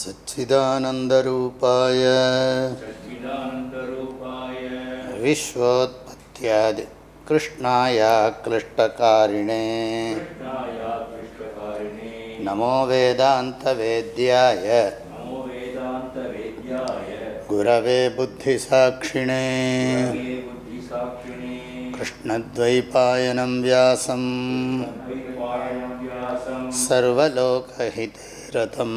सच्चिदानन्दरूपाय विश्वोत्पत्यादि कृष्णाय क्लिष्टकारिणेष्टकारिणे नमो वेदान्तवेद्याय गुरवे बुद्धिसाक्षिणे हे बुद्धिसाक्षिणे कृष्णद्वैपायनं व्यासं द्वैपायनं व्यासं सर्वलोकहिते रतं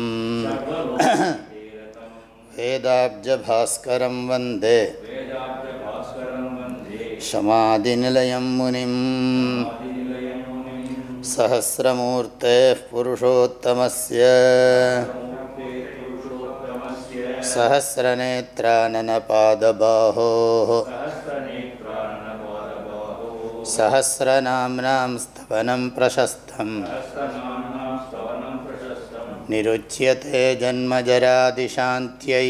सर्वलोकहितेरतं वेदाब्जभास्करं वन्दे वेदान्तभास्करं वन्दे शमादिनिलयं मुनिम् आदिनिलयं मुनिं सहस्रमूर्तेः पुरुषोत्तमस्य मूर्ते पुरुषोत्तमस्य सहस्रनेत्राननपादबाहो। सहस्रनाम्नां स्तपनं प्रशस्तम्। निरुच्यते जन्मजरादिशान्त्यै।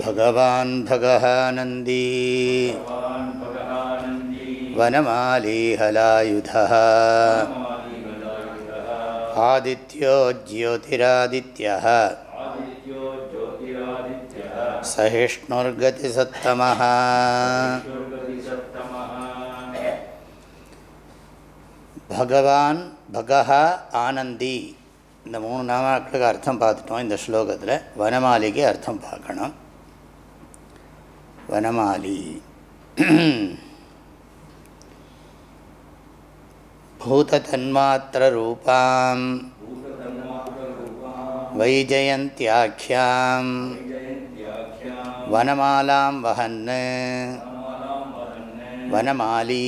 भगवान् भगः नन्दी वनमालीहलायुधः। ஆதித்யோ ஜோதிராதித்யः சகிஷ்ணுர்கதிசத்தமः பகவான் பகஹா ஆனந்தி இந்த மூணு நாமாக்களுக்கு அர்த்தம் பார்த்துட்டோம் இந்த ஸ்லோகத்தில். வனமாலிக்கு அர்த்தம் பார்க்கணும். வனமாலி. பூததன்மாத்திரரூபாம் வைஜயந்தியாக்கியாம் வனமாலாம் வஹன் வனமாலி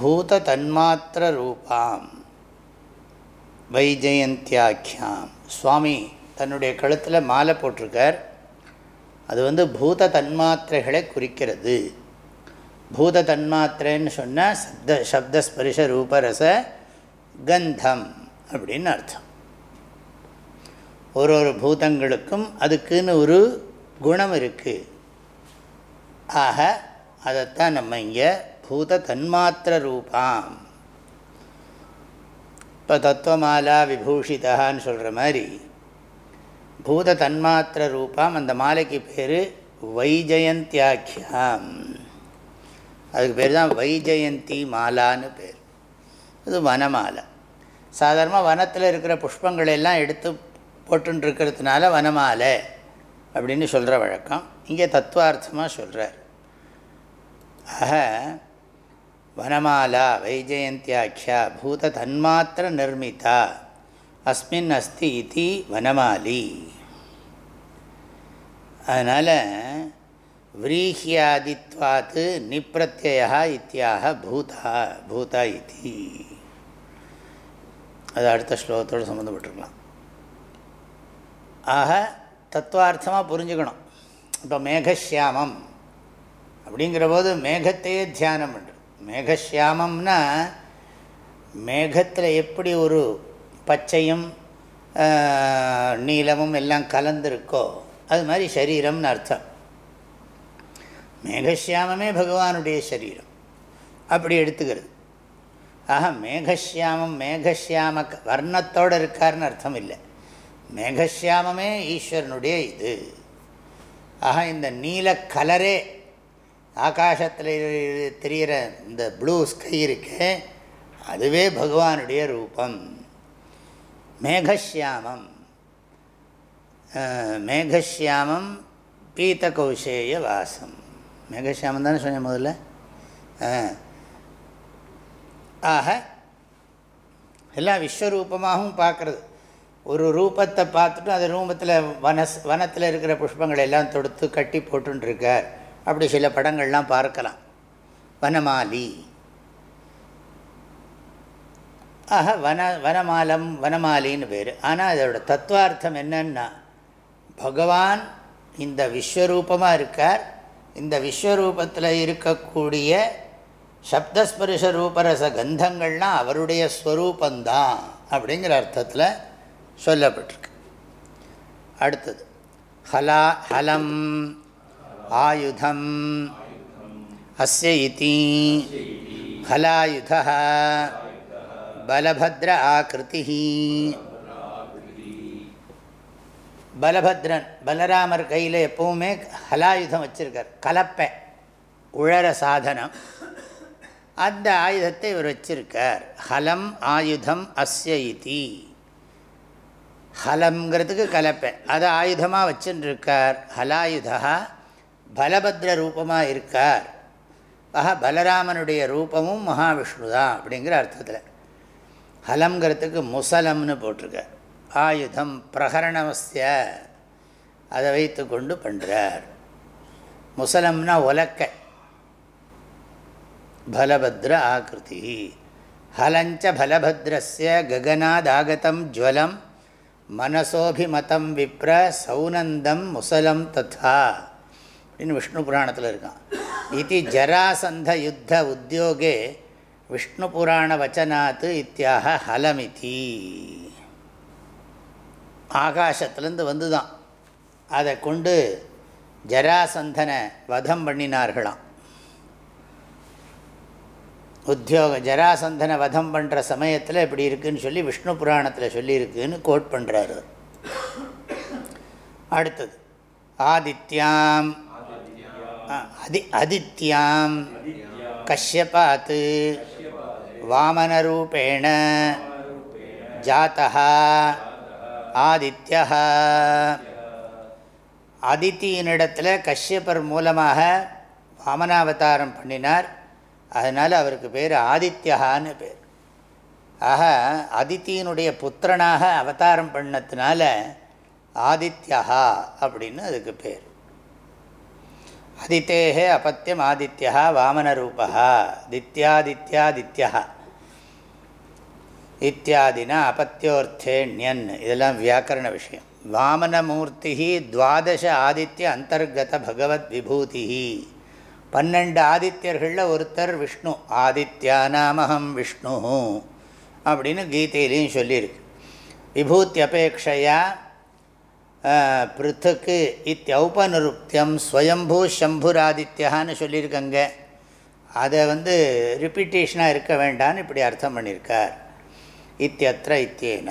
பூததன்மாத்திரரூபாம் வைஜயந்தியாக்கியாம் சுவாமி தன்னுடைய கழுத்தில் மாலை போட்டிருக்கார். அது வந்து பூத தன்மாத்திரைகளை குறிக்கிறது. பூத தன்மாத்திரைன்னு சொன்னால் சப்த சப்தஸ்பரிஷ ரூபரச கந்தம் அப்படின்னு அர்த்தம். ஒரு ஒரு பூதங்களுக்கும் அதுக்குன்னு ஒரு குணம் இருக்குது ஆக அதைத்தான் நம்ம இங்கே பூத தன்மாத்திர ரூபாம். இப்போ தத்துவமாலா விபூஷிதான்னு சொல்கிற மாதிரி பூத தன்மாத்திர ரூபாம் அந்த மாலைக்கு பேர் வைஜயந்தியாக்கியாம். அதுக்கு பேர் தான் வைஜெயந்தி மாலான்னு பேர். இது வனமாலை. சாதாரணமாக வனத்தில் இருக்கிற புஷ்பங்களை எல்லாம் எடுத்து போட்டுன்னு இருக்கிறதுனால வனமாலை அப்படின்னு சொல்கிற வழக்கம். இங்கே தத்துவார்த்தமாக சொல்கிறார் ஆக வனமாலா வைஜெயந்தியாக்கியா பூத தன்மாத்திர நிர்மிதா அஸ்மின் அஸ்தி இதி வனமாலி. அதனால் விரீஹியாதித்வாத்து நிப்பிரத்யா இத்தியாக பூதா பூதா இதி. அது அடுத்த ஸ்லோகத்தோடு சம்மந்தப்பட்டிருக்கலாம் ஆக தத்துவார்த்தமாக புரிஞ்சுக்கணும். இப்போ மேகசியாமம் அப்படிங்கிற போது மேகத்தையே தியானம் பண்ணுறது மேகசியாமம்னா மேகத்தில் எப்படி ஒரு பச்சையும் நீளமும் எல்லாம் கலந்துருக்கோ அது மாதிரி சரீரம்னு அர்த்தம். மேகசியாமமே பகவானுடைய சரீரம். அப்படி எடுத்துக்கிறது. ஆக மேகசியாமம் மேகசியாம வர்ணத்தோடு இருக்கார்னு அர்த்தம் இல்லை மேகசியாமமே ஈஸ்வரனுடைய இது. ஆக இந்த நீல கலரே ஆகாசத்தில் தெரிகிற இந்த ப்ளூ ஸ்கை இருக்கு அதுவே பகவானுடைய ரூபம். மேகசியாமம் மேகசியாமம் பீத்த கௌசேய வாசம். மேகசியாமன் தானே சொன்னேன் முதல்ல. ஆக எல்லாம் விஸ்வரூபமாகவும் பார்க்குறது. ஒரு ரூபத்தை பார்த்துட்டு அந்த ரூபத்தில் வனஸ் வனத்தில் இருக்கிற புஷ்பங்களை எல்லாம் தொடுத்து கட்டி போட்டுருக்கார் அப்படி சில படங்கள்லாம் பார்க்கலாம். வனமாலி. ஆக வன வனமாலம் வனமாலின்னு பேர். ஆனால் அதோட தத்துவார்த்தம் என்னன்னா பகவான் இந்த விஸ்வரூபமாக இருக்கார் இந்த விஸ்வரூபத்தில் இருக்கக்கூடிய சப்தஸ்பரிச ரூபரச கந்தங்கள்லாம் அவருடைய ஸ்வரூபந்தான் அப்படிங்கிற அர்த்தத்தில் சொல்லப்பட்டிருக்கு. அடுத்தது ஹலா ஹலம் ஆயுதம் அஸ்ய இதி ஹலாயுத பலபத்ர ஆகிருதி பலபத்ரன் பலராமர் கையில் எப்பவுமே ஹலாயுதம் வச்சுருக்கார். கலப்பை உழற சாதனம். அந்த ஆயுதத்தை இவர் வச்சிருக்கார். ஹலம் ஆயுதம் அஸ்ய இதி. ஹலம்ங்கிறதுக்கு கலப்பை. அதை ஆயுதமாக வச்சுருக்கார். ஹலாயுதா பலபத்ர ரூபமாக இருக்கார். ஆஹா பலராமனுடைய ரூபமும் மகாவிஷ்ணு தான் அப்படிங்கிற அர்த்தத்தில். ஹலம்ங்கிறதுக்கு முசலம்னு போட்டிருக்கார். ஆயுதம் பிரகரணமஸ்ய. அதை வைத்து கொண்டு பண்ணுறார் முசலம்னா உலக்க. பலபத்ர ஆகிருதி. ஹலஞ்ச பலபத்ரஸ்ய ககனாதாகதம் ஜுவலம். மனசோபிமதம் விப்ர சௌனந்தம் முசலம் ததா. அப்படின்னு விஷ்ணு புராணத்தில் இருக்கான். இது ஜராசந்த யுத்த உத்தியோகே விஷ்ணு புராண வச்சனாத்து இத்தியாக ஹலமிதி. ஆகாசத்துலேருந்து வந்து தான் அதை கொண்டு ஜராசந்தனை வதம் பண்ணினார்களாம். உத்தியோக ஜராசந்தனை வதம் பண்ணுற சமயத்தில் இப்படி இருக்குதுன்னு சொல்லி விஷ்ணு புராணத்தில் சொல்லியிருக்குன்னு கோட் பண்ணுறாரு அடுத்தது ஆதித்யாம். அதி அதித்யாம் கஷ்யபாத் வாமனரூபேண. ஜாத்தா ஆதித்யா அதித்தியினிடத்தில் கஷ்யப்பர் மூலமாக வாமனாவதாரம் பண்ணினார். அதனால் அவருக்கு பேர் ஆதித்யகான்னு பேர். ஆக அதித்தியினுடைய புத்திரனாக அவதாரம் பண்ணதுனால ஆதித்யா அப்படின்னு அதுக்கு பேர். அதித்தேகே அபத்தியம் ஆதித்யா வாமனரூபா தித்யாதித்யாதித்யா இத்தியாதினா அபத்தியோர்த்தேண்யன் இதெல்லாம் வியாக்கரண விஷயம். வாமனமூர்த்தி துவாதச ஆதித்ய அந்தர்கத பகவத் விபூதி பன்னெண்டு ஆதித்யர்களில் ஒருத்தர் விஷ்ணு. ஆதித்யானாமகம் விஷ்ணு அப்படின்னு கீதையிலையும் சொல்லியிருக்கு. விபூத்தி அபேட்சையா பிருத்துக்கு இத்தியௌபநிருப்தியம் ஸ்வயம்பூ சம்புராதித்யான்னு சொல்லியிருக்கங்க. அதை வந்து ரிப்பீட்டேஷனாக இருக்க வேண்டான்னு இப்படி அர்த்தம் பண்ணியிருக்கார். இத்தியத்திர இத்தியேன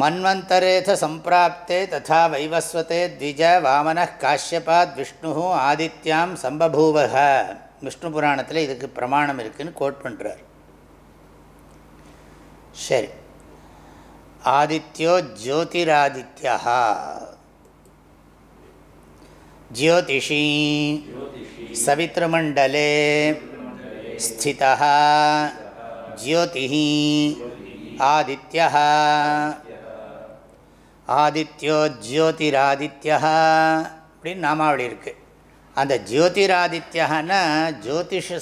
மன்வந்தரேத சம்பிராப்தே ததா வைவஸ்வதே த்விஜ வாமன காஷ்யபாத் விஷ்ணு ஆதித்யாம் சம்பபூவக விஷ்ணு புராணத்தில் இதுக்கு பிரமாணம் இருக்குதுன்னு கோட் பண்ணுறார் சரி. ஆதித்யோ ஜோதிராதித்யா ஜோதிஷி சவித்ருமண்டலே ஸ்திதா ஜோதி ஆதித்ய ஆதித்யோ ஜோதிராதித்யா அப்படின்னு நாமாவளி இருக்குது அந்த ஜோதிராதித்யன்னா ஜோதிஷ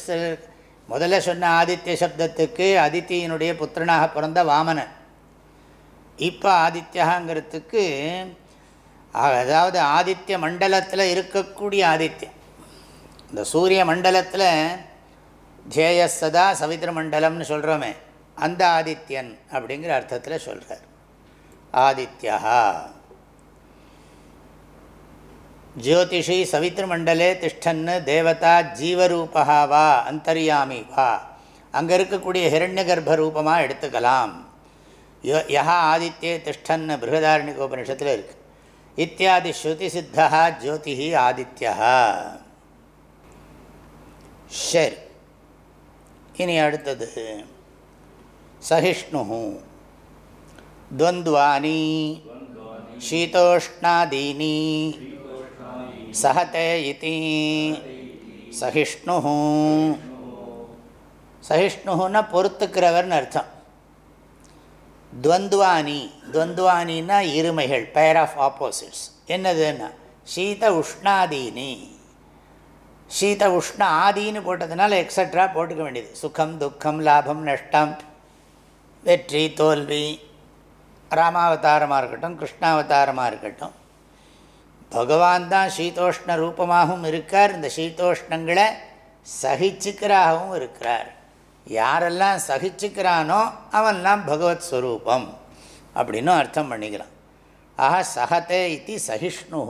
முதல்ல சொன்ன ஆதித்ய சப்தத்துக்கு அதித்தியினுடைய புத்திரனாக பிறந்த வாமனன். இப்போ ஆதித்யாங்கிறதுக்கு அதாவது ஆதித்ய மண்டலத்தில் இருக்கக்கூடிய ஆதித்யம் இந்த சூரிய மண்டலத்தில் தேயசதா சவித்ர மண்டலம்னு சொல்கிறோமே அந்த ஆதித்யன் அப்படிங்கிற அர்த்தத்தில் சொல்கிறார் ஆதித்யா. ஜோதிஷி சவித்ருமண்டலே திஷ்டன்னு தேவதா ஜீவரூபா வா அந்தரியாமி வா. அங்கே இருக்கக்கூடிய ஹிரண்ய கர்ப்ப ரூபமாக எடுத்துக்கலாம். யோ யஹா ஆதித்யே திஷ்டன்னு பிருகதாரணிக பிருகதாரணிகோபனிஷத்தில் இருக்குது இத்தியாதி ஸ்ருதி சித்தா ஜோதி ஆதித்யா சரி. இனி அடுத்தது. சகிஷ்ணு துவந்த்வானி. ஷீதோஷ்ணாதீனி. சஹதே இதி சகிஷ்ணு சகிஷ்ணுன்னா பொறுத்துக்கிறவர்னு அர்த்தம். துவந்துவானி. துவந்துவானின்னா இருமைகள் பேர் ஆஃப் ஆப்போசிட்ஸ் என்னதுன்னா சீத உஷ்ணாதீனி. சீத உஷ்ண ஆதின்னு போட்டதுனால எக்ஸட்ரா போட்டுக்க வேண்டியது. சுகம் துக்கம் லாபம் நஷ்டம் வெற்றி தோல்வி ராமாவதாரமாக இருக்கட்டும் கிருஷ்ணாவதாரமாக இருக்கட்டும். பகவான் தான் சீதோஷ்ண ரூபமாகவும் இருக்கார். இந்த சீதோஷ்ணங்களை சகிச்சுக்கிறாகவும் இருக்கிறார். யாரெல்லாம் சகிச்சுக்கிறானோ அவன்லாம் பகவத் ஸ்வரூபம் அப்படின்னு அர்த்தம் பண்ணிக்கலாம் ஆஹா சஹதே இது சகிஷ்ணு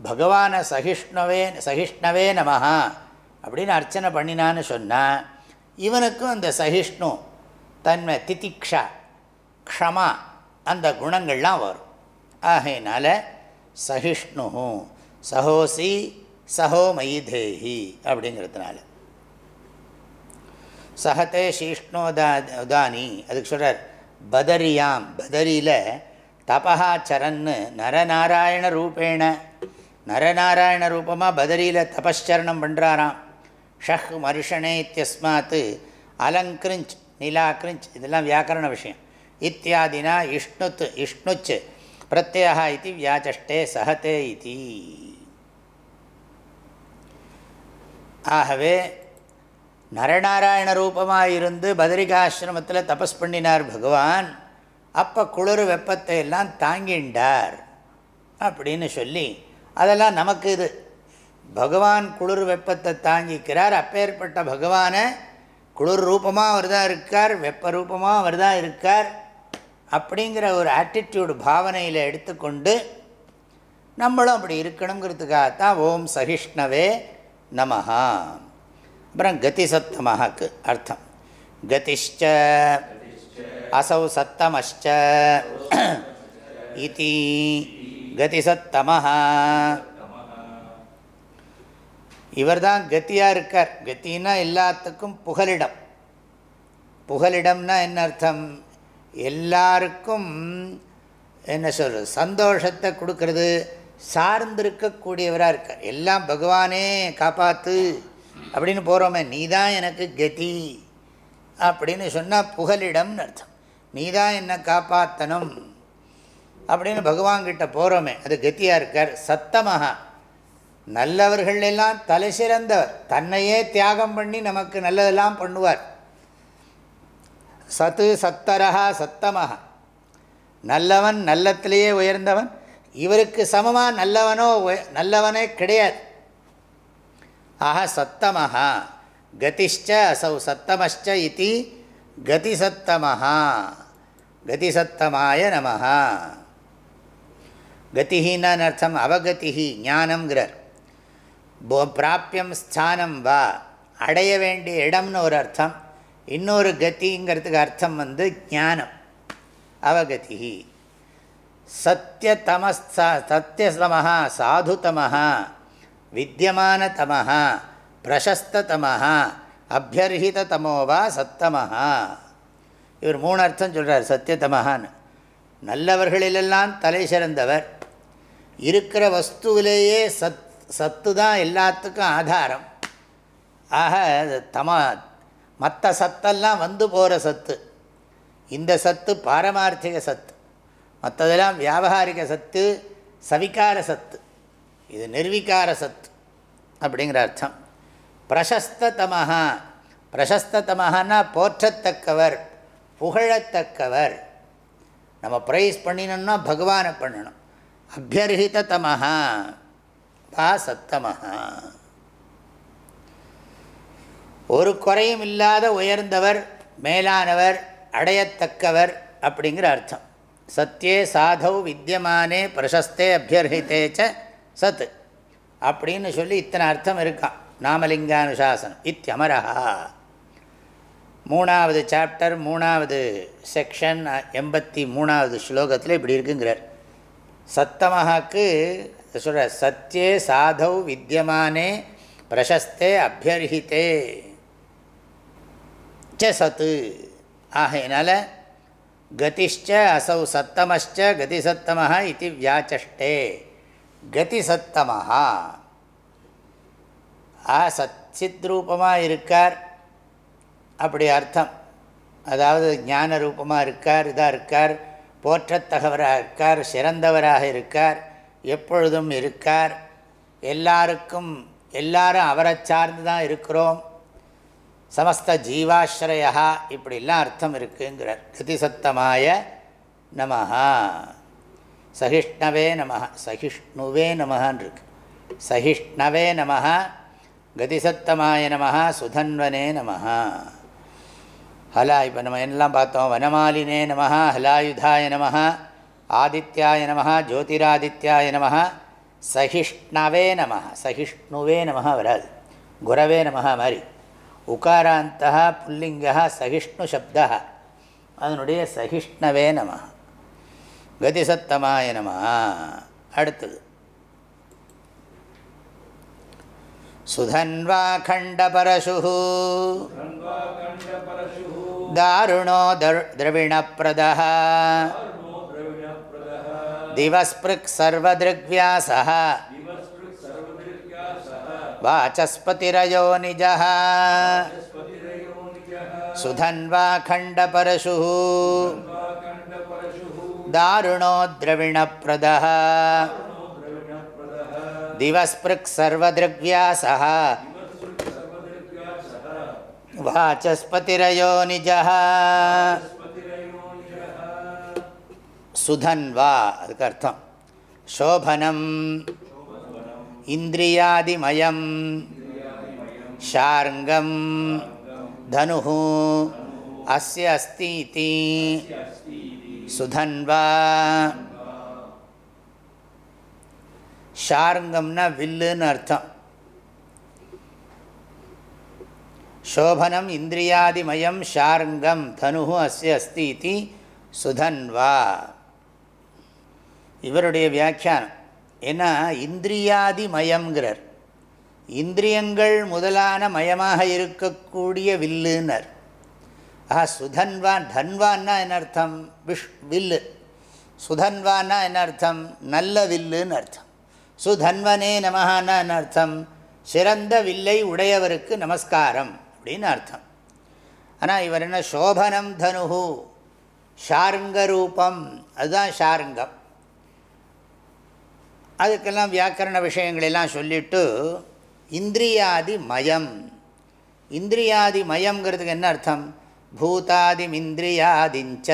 பகவானை சகிஷ்ணவே சகிஷ்ணவே நமஹா. அப்படின்னு அர்ச்சனை பண்ணினான்னு சொன்னால் இவனுக்கும் அந்த சகிஷ்ணு தன்மை திதிக்ஷா க்ஷமா அந்த குணங்கள்லாம் வரும். ஆகையினால சகிஷ்ணு சகோசி சஹோ மயிதேஹி அப்படிங்கிறதுனால சஹதே சீஷ்ணோதா உதானி அதுக்கு சொல்கிறார் பதரியாம் பதரியில் தபஹா சரன்னு நரநாராயண ரூபேண நரநாராயண ரூபமாக பதரியில் தபஸ்சரணம் பண்ணுறாராம் ஷஹ் மருஷனே இத்தியஸ்மாத்து அலங்கிருஞ்ச் நிலாக்கிருஞ்ச் இதெல்லாம் வியாக்கரண விஷயம். இத்தியாதினா இஷ்ணுத் இஷ்ணுச் பிரத்யா இது வியாச்சஷ்டே சஹதே இது. ஆகவே நரநாராயண ரூபமாக இருந்து பதரிகாசிரமத்தில் தபஸ் பண்ணினார் பகவான். அப்போ குளிர் வெப்பத்தை எல்லாம் தாங்கிண்டார். அப்படின்னு சொல்லி அதெல்லாம் நமக்கு இது. பகவான் குளிர் வெப்பத்தை தாங்கிக்கிறார். அப்பேற்பட்ட பகவானை குளிர் ரூபமாக அவர் தான் இருக்கார் வெப்ப ரூபமாக அவர் தான் இருக்கார் அப்படிங்கிற ஒரு ஆட்டிடியூடு பாவனையில் எடுத்துக்கொண்டு நம்மளும் அப்படி இருக்கணுங்கிறதுக்காகத்தான் ஓம் சகிஷ்ணவே நமஹா. அப்புறம் கதி சத்தமஹாக்கு அர்த்தம். கதிஷ்ட அசௌ சத்தமஷ்ட இதி கதி சத்தமஹா இவர் தான் கத்தியாக இருக்கார். கத்தின்னா எல்லாத்துக்கும் புகலிடம். புகலிடம்னா என்ன அர்த்தம்? எல்லாருக்கும் என்ன சொல்கிறது சந்தோஷத்தை கொடுக்கறது. சார்ந்திருக்கக்கூடியவராக இருக்கார். எல்லாம் பகவானே காப்பாற்று அப்படின்னு போகிறோமே நீ தான் எனக்கு கதி. அப்படின்னு சொன்னால் புகலிடம்னு அர்த்தம். நீ தான் என்னை காப்பாற்றணும் அப்படின்னு பகவான்கிட்ட போகிறோமே அது கத்தியாக இருக்கார். சத்தமாக நல்லவர்கள் எல்லாம் தலை சிறந்தவர். தன்னையே தியாகம் பண்ணி நமக்கு நல்லதெல்லாம் பண்ணுவார். சத்து சத்தரஹா சத்தமஹா. நல்லவன் நல்லத்திலேயே உயர்ந்தவன். இவருக்கு சமமாக நல்லவனோ நல்லவனே கிடையாது. ஆஹா சத்தமஹா. கதிஷ்ட அசௌ சத்தமஷ்ட இதி கதிசத்தமஹா. கதிசத்தமாய நமஹா. கத்திகின்னு அர்த்தம் அவகதிஹி ஞானம்ங்கிறார். போ பிராப்பியம் ஸ்தானம் வா அடைய வேண்டிய இடம்னு ஒரு அர்த்தம். இன்னொரு கத்திங்கிறதுக்கு அர்த்தம் வந்து ஞானம் அவகதி சத்தியதமஸ்தா சத்தியதமஹா சாதுதமஹா வித்தியமானதமஹா பிரசஸ்ததமஹா அபியர்ஹிததமோ வா சத்தமஹா. இவர் மூணு அர்த்தம் சொல்கிறார் சத்தியதமஹான்னு நல்லவர்களிலெல்லாம் தலை சிறந்தவர் இருக்கிற வஸ்துவிலேயே சத் சத்து தான் எல்லாத்துக்கும் ஆதாரம். ஆக தமா தம மற்ற சத்தெல்லாம் வந்து போகிற சத்து. இந்த சத்து பாரமார்த்திக சத்து. மற்றதெல்லாம் வியாபாரிக சத்து சவிகார சத்து. இது நிர்விகார சத்து. அப்படிங்கிற அர்த்தம். பிரசஸ்ததமஹா பிரசஸ்ததமஹான்னா போற்றத்தக்கவர் புகழத்தக்கவர். நம்ம ப்ரைஸ் பண்ணினோம்னா பகவானை பண்ணணும். அபியர்ஹிததமஹா வா சத்தமஹா ஒரு குறையும் இல்லாத உயர்ந்தவர் மேலானவர் அடையத்தக்கவர் அப்படிங்கிற அர்த்தம். சத்தியே சாதௌ வித்தியமானே பிரசஸ்தே அபியர்ஹிதே ச சத் அப்படின்னு சொல்லி இத்தனை அர்த்தம் இருக்கான் நாமலிங்கானுசாசனம். இத்தியமரஹா. மூணாவது சாப்டர் மூணாவது செக்ஷன் எண்பத்தி மூணாவது ஸ்லோகத்தில் இப்படி இருக்குங்கிறார். சத்தமஹாக்கு சொல்கிற சத்தியே சாதௌ வித்தியமானே பிரசஸ்தே அபியர்ஹித்தே ச சத்து. ஆகையினால் கதிஷ்ட அசௌ சத்தமஷ்ட கதிசத்தமஹா இது வியாச்சஷ்டே. கதிசத்தமஹா. ஆ சச்சித் ரூபமாக இருக்கார். அப்படி அர்த்தம். அதாவது ஞான ரூபமாக இருக்கார் இதாக இருக்கார். போற்றத்தகவராக இருக்கார் சிறந்தவராக இருக்கார் எப்பொழுதும் இருக்கார். எல்லாருக்கும் எல்லாரும் அவரை சார்ந்து தான் இருக்கிறோம். சமஸ்த ஜீவாஸ்ரயா இப்படிலாம் அர்த்தம் இருக்குங்கிறார். கதிசத்தமாய நமஹா. சகிஷ்ணவே நம சகிஷ்ணுவே நமஹான் இருக்கு சகிஷ்ணவே நமஹ. கதிசத்தமாய நமஹ. சுதன்வனே நமஹா. ஹலா இப்போ நம்ம என்னெல்லாம் பார்த்தோம்? வனமாலினே நம ஹலாயுதாய நம ஆதித்யாய நம ஜோதிராதித்யாய நம சகிஷ்ணவே நம சகிஷ்ணுவே நம வராது. குரவே நம மாதிரி. உகாராந்த புல்லிங்க சகிஷ்ணு சப்த அதனுடைய சகிஷ்ணவே நம கதிசத்தமாய நம அடுத்தது. सुधन्वाखण्डपरशुः दारुणो द्रविणप्रदः। दिवस्पृक् सर्वदृग्व्यासः। वाचस्पतिरयो निजः। सुधन्वाखण्डपरशुः दारुणो द्रविणप्रदः। दिवस्पृक् सर्वदृग्व्यासः வாச்சஸ்பதிரயோ நிஜः சுதன்வா அதுக்கு அர்த்தம் சோபனம் இந்திரியாதிமயம் ஷார்ங்கம் தனு அஸ்ய அஸ்தி சுதன்வா ஷாருங்கம்னா வில்லுன்னு அர்த்தம். சோபனம் இந்திரியாதிமயம் ஷார்ங்கம் தனு அஸ்ய அஸ்தி இது சுதன்வா. இவருடைய வியாக்கியானம். ஏன்னா இந்திரியாதிமயங்கிறார் இந்திரியங்கள் முதலான மயமாக இருக்கக்கூடிய வில்லுன்னர். ஆஹா சுதன்வான் தன்வான்னா என்ன அர்த்தம்? விஷ் வில்லு. சுதன்வான்னா என்ன அர்த்தம்? நல்ல வில்லுன்னு அர்த்தம். சுதன்வனே நமஹான்னு அர்த்தம் சிறந்த வில்லை உடையவருக்கு நமஸ்காரம் அப்படின்னு அர்த்தம். ஆனால் இவர் என்ன சோபனம் தனுகு ஷாருங்க ரூபம் அதுதான் ஷாருங்கம். அதுக்கெல்லாம் வியாக்கரண விஷயங்களெல்லாம் சொல்லிவிட்டு இந்திரியாதி மயம். இந்திரியாதி மயம்ங்கிறதுக்கு என்ன அர்த்தம்? பூதாதிமிந்திரியாதிஞ்ச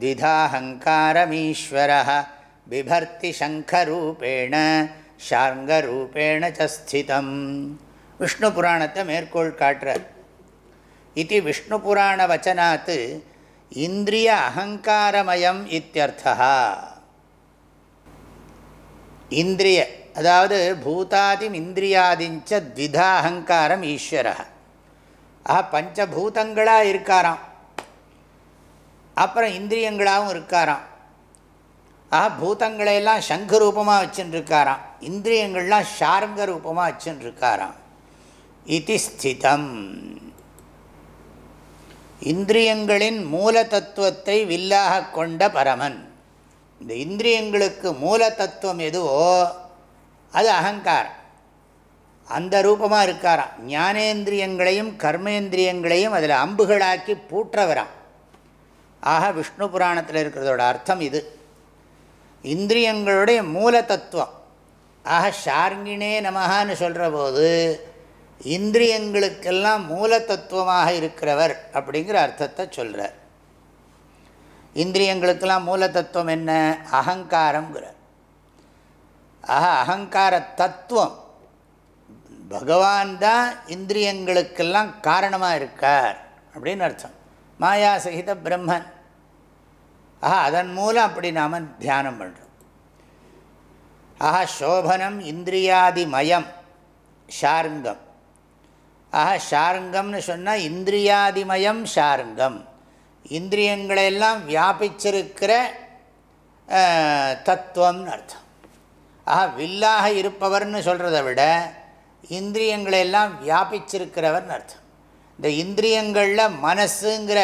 திதாஹங்காரமீஸ்வரா பிபர்த்தி சங்கரூபேண ஷார்ங்கரூபேண சஸ்திதம் விஷ்ணு புராணத்தை மேற்கோள் காட்டுறார். இது விஷ்ணு புராண வச்சனாத்து இந்திரிய அகங்காரமயம் இத்தியர்த்தா இந்திரிய அதாவது பூதாதிம் இந்திரியாதிஞ்ச த்விதா அகங்காரம் ஈஸ்வரா ஆஹா பஞ்சபூதங்களாக இருக்காராம். அப்புறம் இந்திரியங்களாகவும் இருக்காராம். ஆஹா பூதங்களையெல்லாம் சங்கு ரூபமாக வச்சுருக்காராம் இந்திரியங்கள்லாம் ஷாரங்க ரூபமாக வச்சுருக்காராம் இது ஸ்திதம். இந்திரியங்களின் மூல தத்துவத்தை வில்லாக கொண்ட பரமன். இந்த இந்திரியங்களுக்கு மூல தத்துவம் எதுவோ அது அகங்காரம். அந்த ரூபமாக இருக்காராம். ஞானேந்திரியங்களையும் கர்மேந்திரியங்களையும் அதில் அம்புகளாக்கி பூற்றவராம். ஆக விஷ்ணு புராணத்தில் இருக்கிறதோட அர்த்தம் இது. இந்திரியங்களுடைய மூல தத்துவம் ஆக ஷார்ங்கினே நமகான்னு சொல்கிற போது இந்திரியங்களுக்கெல்லாம் மூல தத்துவமாக இருக்கிறவர் அப்படிங்கிற அர்த்தத்தை சொல்கிறார் இந்திரியங்களுக்கெல்லாம் மூல தத்துவம் என்ன? அகங்காரங்கிறார் ஆக அகங்கார தத்துவம். பகவான் தான் இந்திரியங்களுக்கெல்லாம் காரணமாக இருக்கார் அப்படின்னு அர்த்தம். மாயா சகித பிரம்மன். ஆஹா அதன் மூலம் அப்படி நாம் தியானம் பண்ணுறோம் ஆஹா சோபனம் இந்திரியாதிமயம் ஷாருங்கம். ஆஹா ஷாருங்கம்னு சொன்னால் இந்திரியாதிமயம் ஷாருங்கம். இந்திரியங்களையெல்லாம் வியாபிச்சிருக்கிற தத்துவம்னு அர்த்தம். ஆஹா வில்லாக இருப்பவர்னு சொல்கிறத விட இந்திரியங்களையெல்லாம் வியாபிச்சிருக்கிறவர்னு அர்த்தம். இந்த இந்திரியங்களில் மனசுங்கிற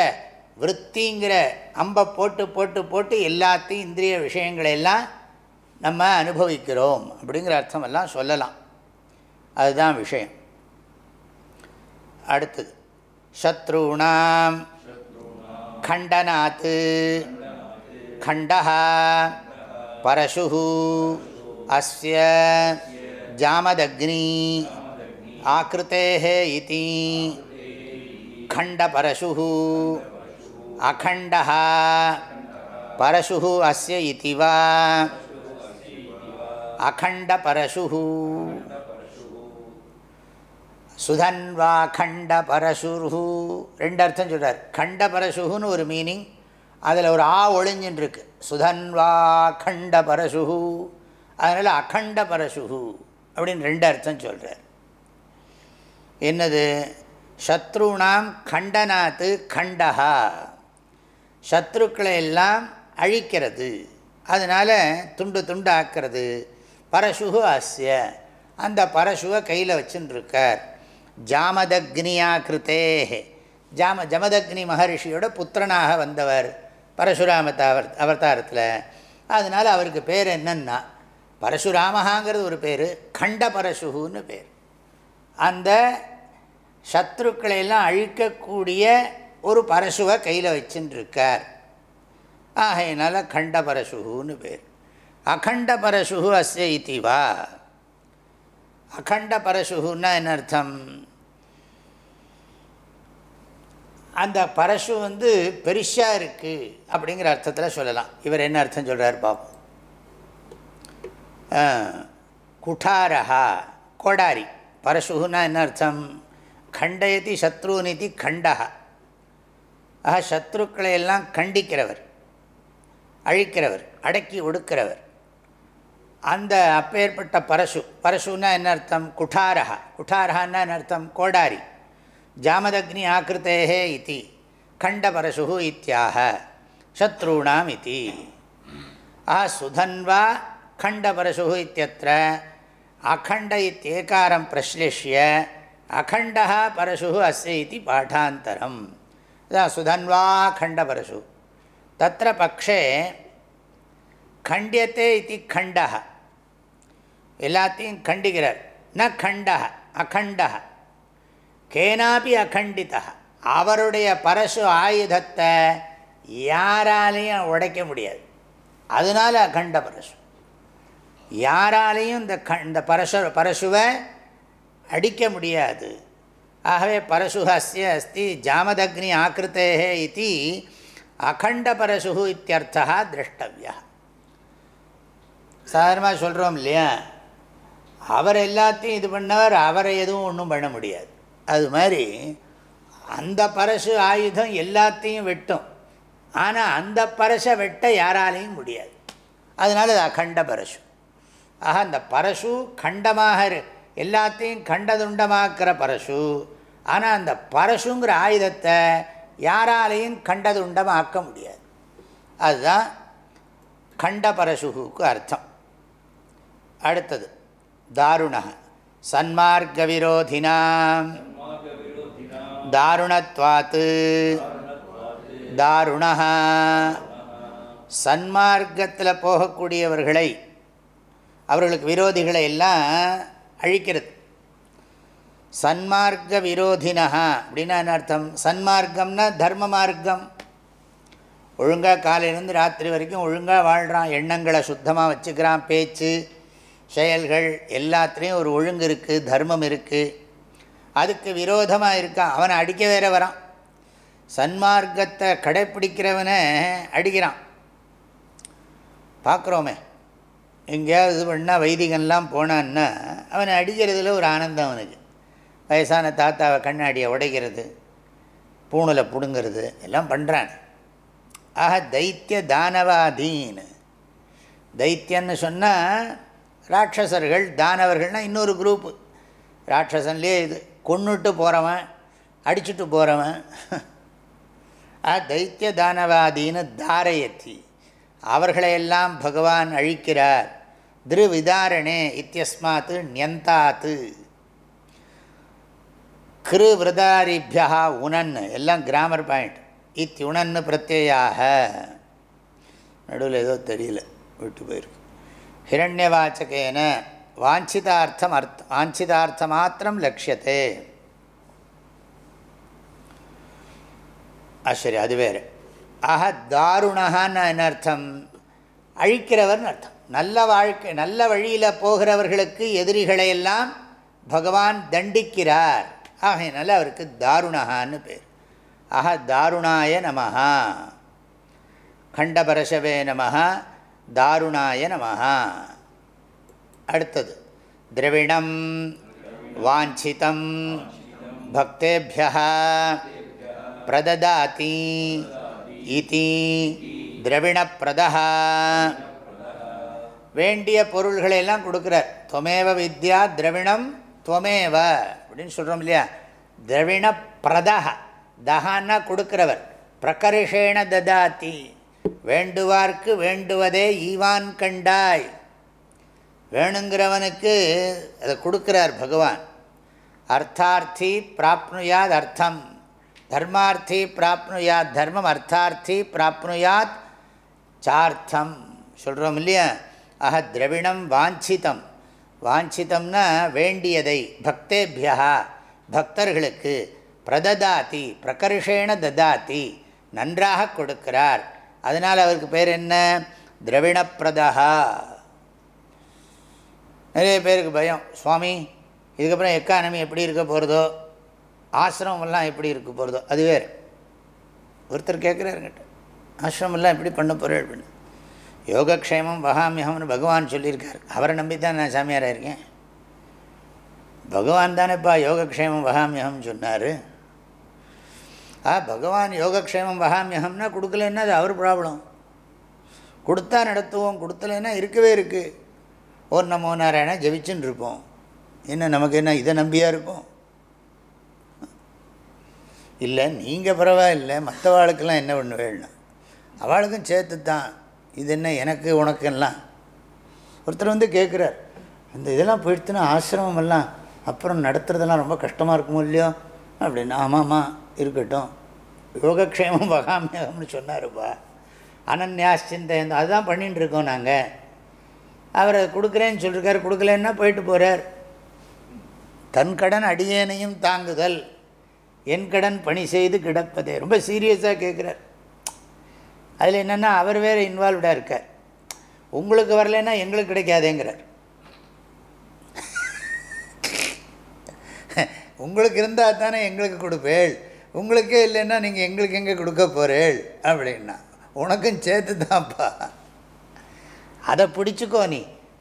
விற்த்திங்கிற அம்பை போட்டு போட்டு போட்டு எல்லாத்தையும் இந்திரிய விஷயங்களையெல்லாம் நம்ம அனுபவிக்கிறோம் அப்படிங்கிற அர்த்தமெல்லாம் சொல்லலாம். அதுதான் விஷயம். அடுத்தது. சத்ருணாம். கண்டனாத்து கண்டா பரசு அஸ்ய. ஜாமதக்னி. ஆக்கிருத்தே இ கண்டபரசு अखण्डः परशुः अस्य इति वा अखण्डपरशुः சுதன்வா கண்ட பரசுரு ரெண்டு அர்த்தம் சொல்கிறார் கண்ட பரசுன்னு ஒரு மீனிங் அதில் ஒரு ஆ ஒளிஞ்சின்னு இருக்கு சுதன்வா கண்ட பரசுகு அதனால் அகண்ட பரசுகு அப்படின்னு ரெண்டு அர்த்தம் சொல்கிறார் என்னது சத்ருணாம் கண்டனாத்து கண்டஹா சத்ருக்களை எல்லாம் அழிக்கிறது. அதனால் துண்டு துண்டு ஆக்கிறது பரசுகு அஸ்ய அந்த பரசுவை கையில் வச்சுருக்கார் ஜாமதக்னியா கிருத்தே ஜாம ஜமதக்னி மகரிஷியோட புத்திரனாக வந்தவர் பரசுராமத்த அவர் அவதாரத்தில். அதனால் அவருக்கு பேர் என்னன்னா பரசுராமகாங்கிறது ஒரு பேர் கண்ட பரசுகுன்னு பேர். அந்த சத்ருக்களை எல்லாம் அழிக்கக்கூடிய ஒரு பரசுவை கையில் வச்சுருக்கார் ஆகையினால கண்ட பரசுகுன்னு பேர். அகண்ட பரசுகு அஸ்ய இதிவா அகண்ட பரசுகுன்னா என்ன அர்த்தம்? அந்த பரசு வந்து பெருசாக இருக்குது அப்படிங்கிற அர்த்தத்தில் சொல்லலாம். இவர் என்ன அர்த்தம் சொல்கிறார் பாப்போம். குட்டாரஹா கோடாரி. பரசுகுன்னா என்ன அர்த்தம்? கண்டயதி சத்ருநிதி கண்டா ஆக சத்ருக்களை எல்லாம் கண்டிக்கிறவர் அழிக்கிறவர் அடக்கி ஒடுக்கிறவர். அந்த அப்பேற்பட்ட பரசு பரசுன்னா என்ன அர்த்தம்? குட்டாரஹா. குட்டாரஹான்னா என்ன அர்த்தம்? கோடாரி. ஜாமதக்னி ஆக்கிருத்தேகே இது கண்ட பரசு இத்தியாக சத்ருணாம் இது. ஆ சுதன்வா கண்ட பரசு இத்தியத்திர அகண்ட இத்தியேகாரம் பிரஸ்லிஷ்ய அகண்டா பரசு அஸ்ய இது பாடாந்தரம் சுதன்வா கண்டபரசு. தத்திர பக்ஷே கண்டியத்தே இது கண்டக எல்லாத்தையும் கண்டிக்கிறார் ந கண்டக அகண்டக கேனாபி அகண்டிதா அவருடைய பரசு ஆயுதத்தை யாராலையும் உடைக்க முடியாது. அதனால் அகண்ட பரசு யாராலையும் இந்த க இந்த பரசு பரசுவை அடிக்க முடியாது. ஆகவே பரசுஹஸ்ய அஸ்தி ஜாமதக்னி ஆக்கிருத்தேகே இது அகண்ட பரசுகு இத்தியர்த்தா திரஷ்டவியா சாதாரணமாக சொல்கிறோம் இல்லையா? அவர் எல்லாத்தையும் இது பண்ணவர் அவரை எதுவும் ஒன்றும் பண்ண முடியாது. அது மாதிரி அந்த பரசு ஆயுதம் எல்லாத்தையும் வெட்டும். ஆனால் அந்த பரசை வெட்ட யாராலையும் முடியாது. அதனால் அது அகண்ட பரசு. ஆக அந்த பரசு கண்டமாக எல்லாத்தையும் கண்டதுண்டமாக்கிற பரசு ஆனால் அந்த பரசுங்கிற ஆயுதத்தை யாராலையும் கண்டதுண்டமாக்க முடியாது. அதுதான் கண்ட பரசுக்கு அர்த்தம். அடுத்தது தாருண சன்மார்க்க விரோதினாம் தாருணத்வாத்து தாருண சன்மார்க்கத்தில் போகக்கூடியவர்களை அவர்களுக்கு விரோதிகளை எல்லாம் அழிக்கிறது. சன்மார்க்க விரோதினா அப்படின்னா என்ன அர்த்தம்? சன்மார்க்கம்னா தர்ம மார்க்கம் ஒழுங்காக காலையிலேருந்து ராத்திரி வரைக்கும் ஒழுங்காக வாழ்கிறான் எண்ணங்களை சுத்தமாக வச்சுக்கிறான். பேச்சு செயல்கள் எல்லாத்துலேயும் ஒரு ஒழுங்கு இருக்குது தர்மம் இருக்குது அதுக்கு விரோதமாக இருக்கான். அவனை அடிக்க வேற வரான். சன்மார்க்கத்தை கடைப்பிடிக்கிறவனை அடிக்கிறான். பார்க்குறோமே. எங்கேயாவது இது பண்ணால் வைதிகன்லாம் போனான்னா அவனை அடிக்கிறதுல ஒரு ஆனந்தம் அவனுக்கு. வயசான தாத்தாவை கண்ணாடியை உடைக்கிறது பூணில் பிடுங்கிறது எல்லாம் பண்ணுறான் ஆக தைத்திய தானவாதீன். தைத்தியன்னு சொன்னால் ராட்சசர்கள் தானவர்கள்னால் இன்னொரு குரூப்பு ராட்சசன்லேயே இது கொன்னுட்டு போகிறவன் அடிச்சுட்டு போகிறவன் ஆ தைத்திய தானவாதீன்னு தாரயத்தி. அவர்களையெல்லாம் பகவான் அழிக்கிறார். திருவிதாரணே இத்தியஸ்மாத்து நியந்தாத்து கிரு விரதாரிபியா உணன். எல்லாம் கிராமர் பாயிண்ட் இத் உணன்னு பிரத்யாக நடுவில் ஏதோ தெரியல. விட்டு போயிருக்கு. ஹிரண்யவாச்சகேன வாஞ்சிதார்த்தம் அர்த்த வாஞ்சிதார்த்த மாத்திரம் லட்சியத்தே. ஆ சரி அது வேறு. ஆக தாருணகான்னு என்ன அர்த்தம்? அழிக்கிறவர்னு அர்த்தம். நல்ல வாழ்க்கை நல்ல வழியில் போகிறவர்களுக்கு எதிரிகளையெல்லாம் பகவான் தண்டிக்கிறார். ஆகையினால அவருக்கு தாருணகான்னு பேர். ஆஹா தாருணாய நமஹா. கண்டபரசவே நமஹா தாருணாய நமஹா. அடுத்தது திரவிணம் வாஞ்சிதம் பக்தேபிய பிரததாதி இதி திரவிணப்பிரதா வேண்டிய பொருள்களையெல்லாம் கொடுக்குறார். துவமேவ வித்யா திரவிணம் துவமேவ அப்படின்னு சொல்கிறோம் இல்லையா? திரவிண பிரதக தகான்னா கொடுக்கிறவர். பிரகர்ஷேண ததாத்தி வேண்டுவார்க்கு வேண்டுவதே ஈவான் கண்டாய். வேணுங்கிறவனுக்கு அதை கொடுக்குறார் பகவான். அர்த்தார்த்தி பிராப்னுயாத் அர்த்தம். தர்மார்த்தி பிராப்னுயாத் தர்மம். அர்த்தார்த்தி பிராப்னுயாத் சார்த்தம். சொல்கிறோம் இல்லையா? ஆஹ திரவிணம் வாஞ்சிதம். வாஞ்சிதம்னா வேண்டியதை பக்தேபியா பக்தர்களுக்கு பிரததாதி பிரகர்ஷேண ததாதி நன்றாக கொடுக்கிறார். அதனால் அவருக்கு பேர் என்ன? திரவிணப்பிரதா நிறைய பேருக்கு பயம். சுவாமி இதுக்கப்புறம் எக்கானமி எப்படி இருக்க போகிறதோ ஆசிரமம்லாம் எப்படி இருக்க போகிறதோ அது வேறு. ஒருத்தர் கேட்குறாருங்கிட்ட ஆசிரமெல்லாம் எப்படி பண்ண போகிறேன் அப்படின்னு. யோகக்ஷேமம் வகாமியம்னு பகவான் சொல்லியிருக்கார். அவரை நம்பி தான் நான் சாமியாராக இருக்கேன். பகவான் தானேப்பா யோகக்ஷேமம் வகாமியகம் சொன்னார். ஆ பகவான் யோகக்ஷேமம் வகாமியகம்னா கொடுக்கலன்னா அது அவர் ப்ராப்ளம் கொடுத்தா நடத்துவோம் கொடுத்தலைன்னா இருக்கவே இருக்குது ஓர் நமோ நாராயணா ஜெபிச்சுன்னு இருப்போம். என்ன நமக்கு என்ன இதை நம்பியாக இருக்கும்? இல்லை நீங்கள் பரவாயில்லை மற்றவாளுக்கெல்லாம் என்ன பண்ணுவேன்னா அவளுக்கும் சேர்த்து தான் இது என்ன எனக்கு உனக்கெல்லாம்? ஒருத்தர் வந்து கேட்குறார் இந்த இதெல்லாம் போயிடுத்துனா ஆசிரமமெல்லாம் அப்புறம் நடத்துறதெல்லாம் ரொம்ப கஷ்டமாக இருக்குமோ இல்லையோ? அப்படின்னு ஆமாம்மா இருக்கட்டும். யோகக்ஷேமம் வகாமியகம்னு சொன்னாருப்பா. அனன்யாசிந்தை அதுதான் பண்ணிகிட்டு இருக்கோம் நாங்கள் அவர் கொடுக்குறேன்னு சொல்லியிருக்காரு கொடுக்கலன்னா போயிட்டு போகிறார் தன் கடன் அடியேனையும் தாங்குதல் என் கடன் பணி செய்து கிடப்பதே. ரொம்ப சீரியஸாக கேட்குறார் அதில் என்னென்னா அவர் வேறு இன்வால்வ்டாக இருக்கார். உங்களுக்கு வரலைன்னா எங்களுக்கு கிடைக்காதேங்கிறார். உங்களுக்கு இருந்தால் தானே எங்களுக்கு கொடுப்பேள். உங்களுக்கே இல்லைன்னா நீங்கள் எங்களுக்கு எங்கே கொடுக்க போகிறேள் அப்படின்னா உனக்கும் சேர்த்து தான்ப்பா அதை பிடிச்சிக்கோ நீ.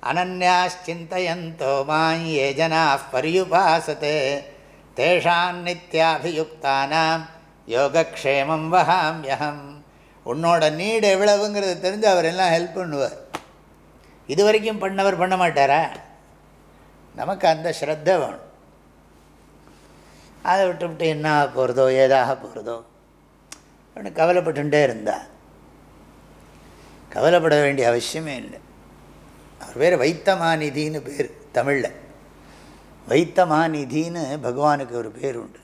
அனன்யாச்சிந்தயந்தோ மாய் ஏ ஜனா பரியுபாசத்தே. தேஷான் நித்யாபியுக்தானாம் யோகக்ஷேமம் வகாமியகம் உன்னோட நீடு எவ்வளவுங்கிறது தெரிஞ்சு அவர் எல்லாம் ஹெல்ப் பண்ணுவார். இது வரைக்கும் பண்ணவர் பண்ண மாட்டாரா? நமக்கு அந்த ஸ்ரத்த வேணும். அதை விட்டுவிட்டு என்ன ஆக போகிறதோ ஏதாக போகிறதோ அப்படின்னு கவலைப்பட்டுட்டே இருந்தா. கவலைப்பட வேண்டிய அவசியமே இல்லை. அவர் பேர் வைத்தமாநிதின்னு பேர் தமிழில். வைத்தமாநிதின்னு பகவானுக்கு ஒரு பேர் உண்டு.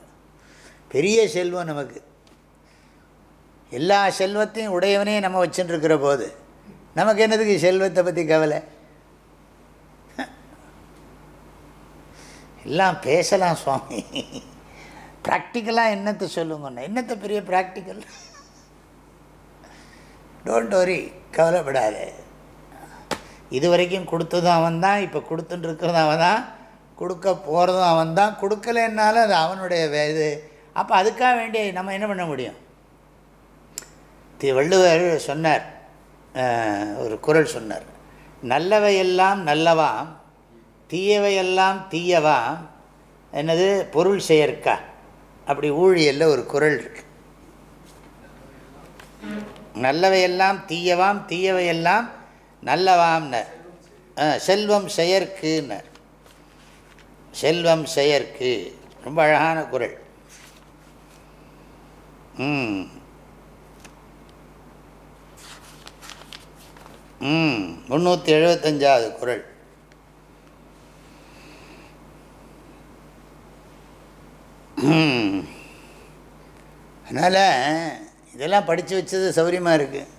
பெரிய செல்வம் நமக்கு. எல்லா செல்வத்தையும் உடையவனே நம்ம வச்சுட்டுருக்கிற போது நமக்கு என்னதுக்கு செல்வத்தை பற்றி கவலை? எல்லாம் பேசலாம் சுவாமி. ப்ராக்டிக்கலாக என்னத்தை சொல்லுங்கண்ணா என்னத்தை பெரிய ப்ராக்டிக்கல் டோன்ட் வரி கவலைப்படாத. இது வரைக்கும் கொடுத்ததும் அவன் தான் இப்போ கொடுத்துட்டு அவன் தான் கொடுக்க போகிறதும் அவன் தான். கொடுக்கலன்னாலும் அது அவனுடைய இது. அப்போ அதுக்காக வேண்டிய நம்ம என்ன பண்ண முடியும்? இது வள்ளுவர் சொன்னார் ஒரு குறள் சொன்னார். நல்லவையெல்லாம் நல்லவாம் தீயவையெல்லாம் தீயவாம் என்னது பொருள் செயற்கா அப்படி ஊழியல்ல ஒரு குறள் இருக்கு. நல்லவையெல்லாம் தீயவாம் தீயவையெல்லாம் நல்லவாம்னர். ஆ, செல்வம் செயற்குன்னர். செல்வம் செயற்கு. ரொம்ப அழகான குறள் ம். ம் முந்நூற்றி எழுபத்தஞ்சாவது குறள் ம். அதனால் இதெல்லாம் படித்து வச்சது சௌரியமாக இருக்குது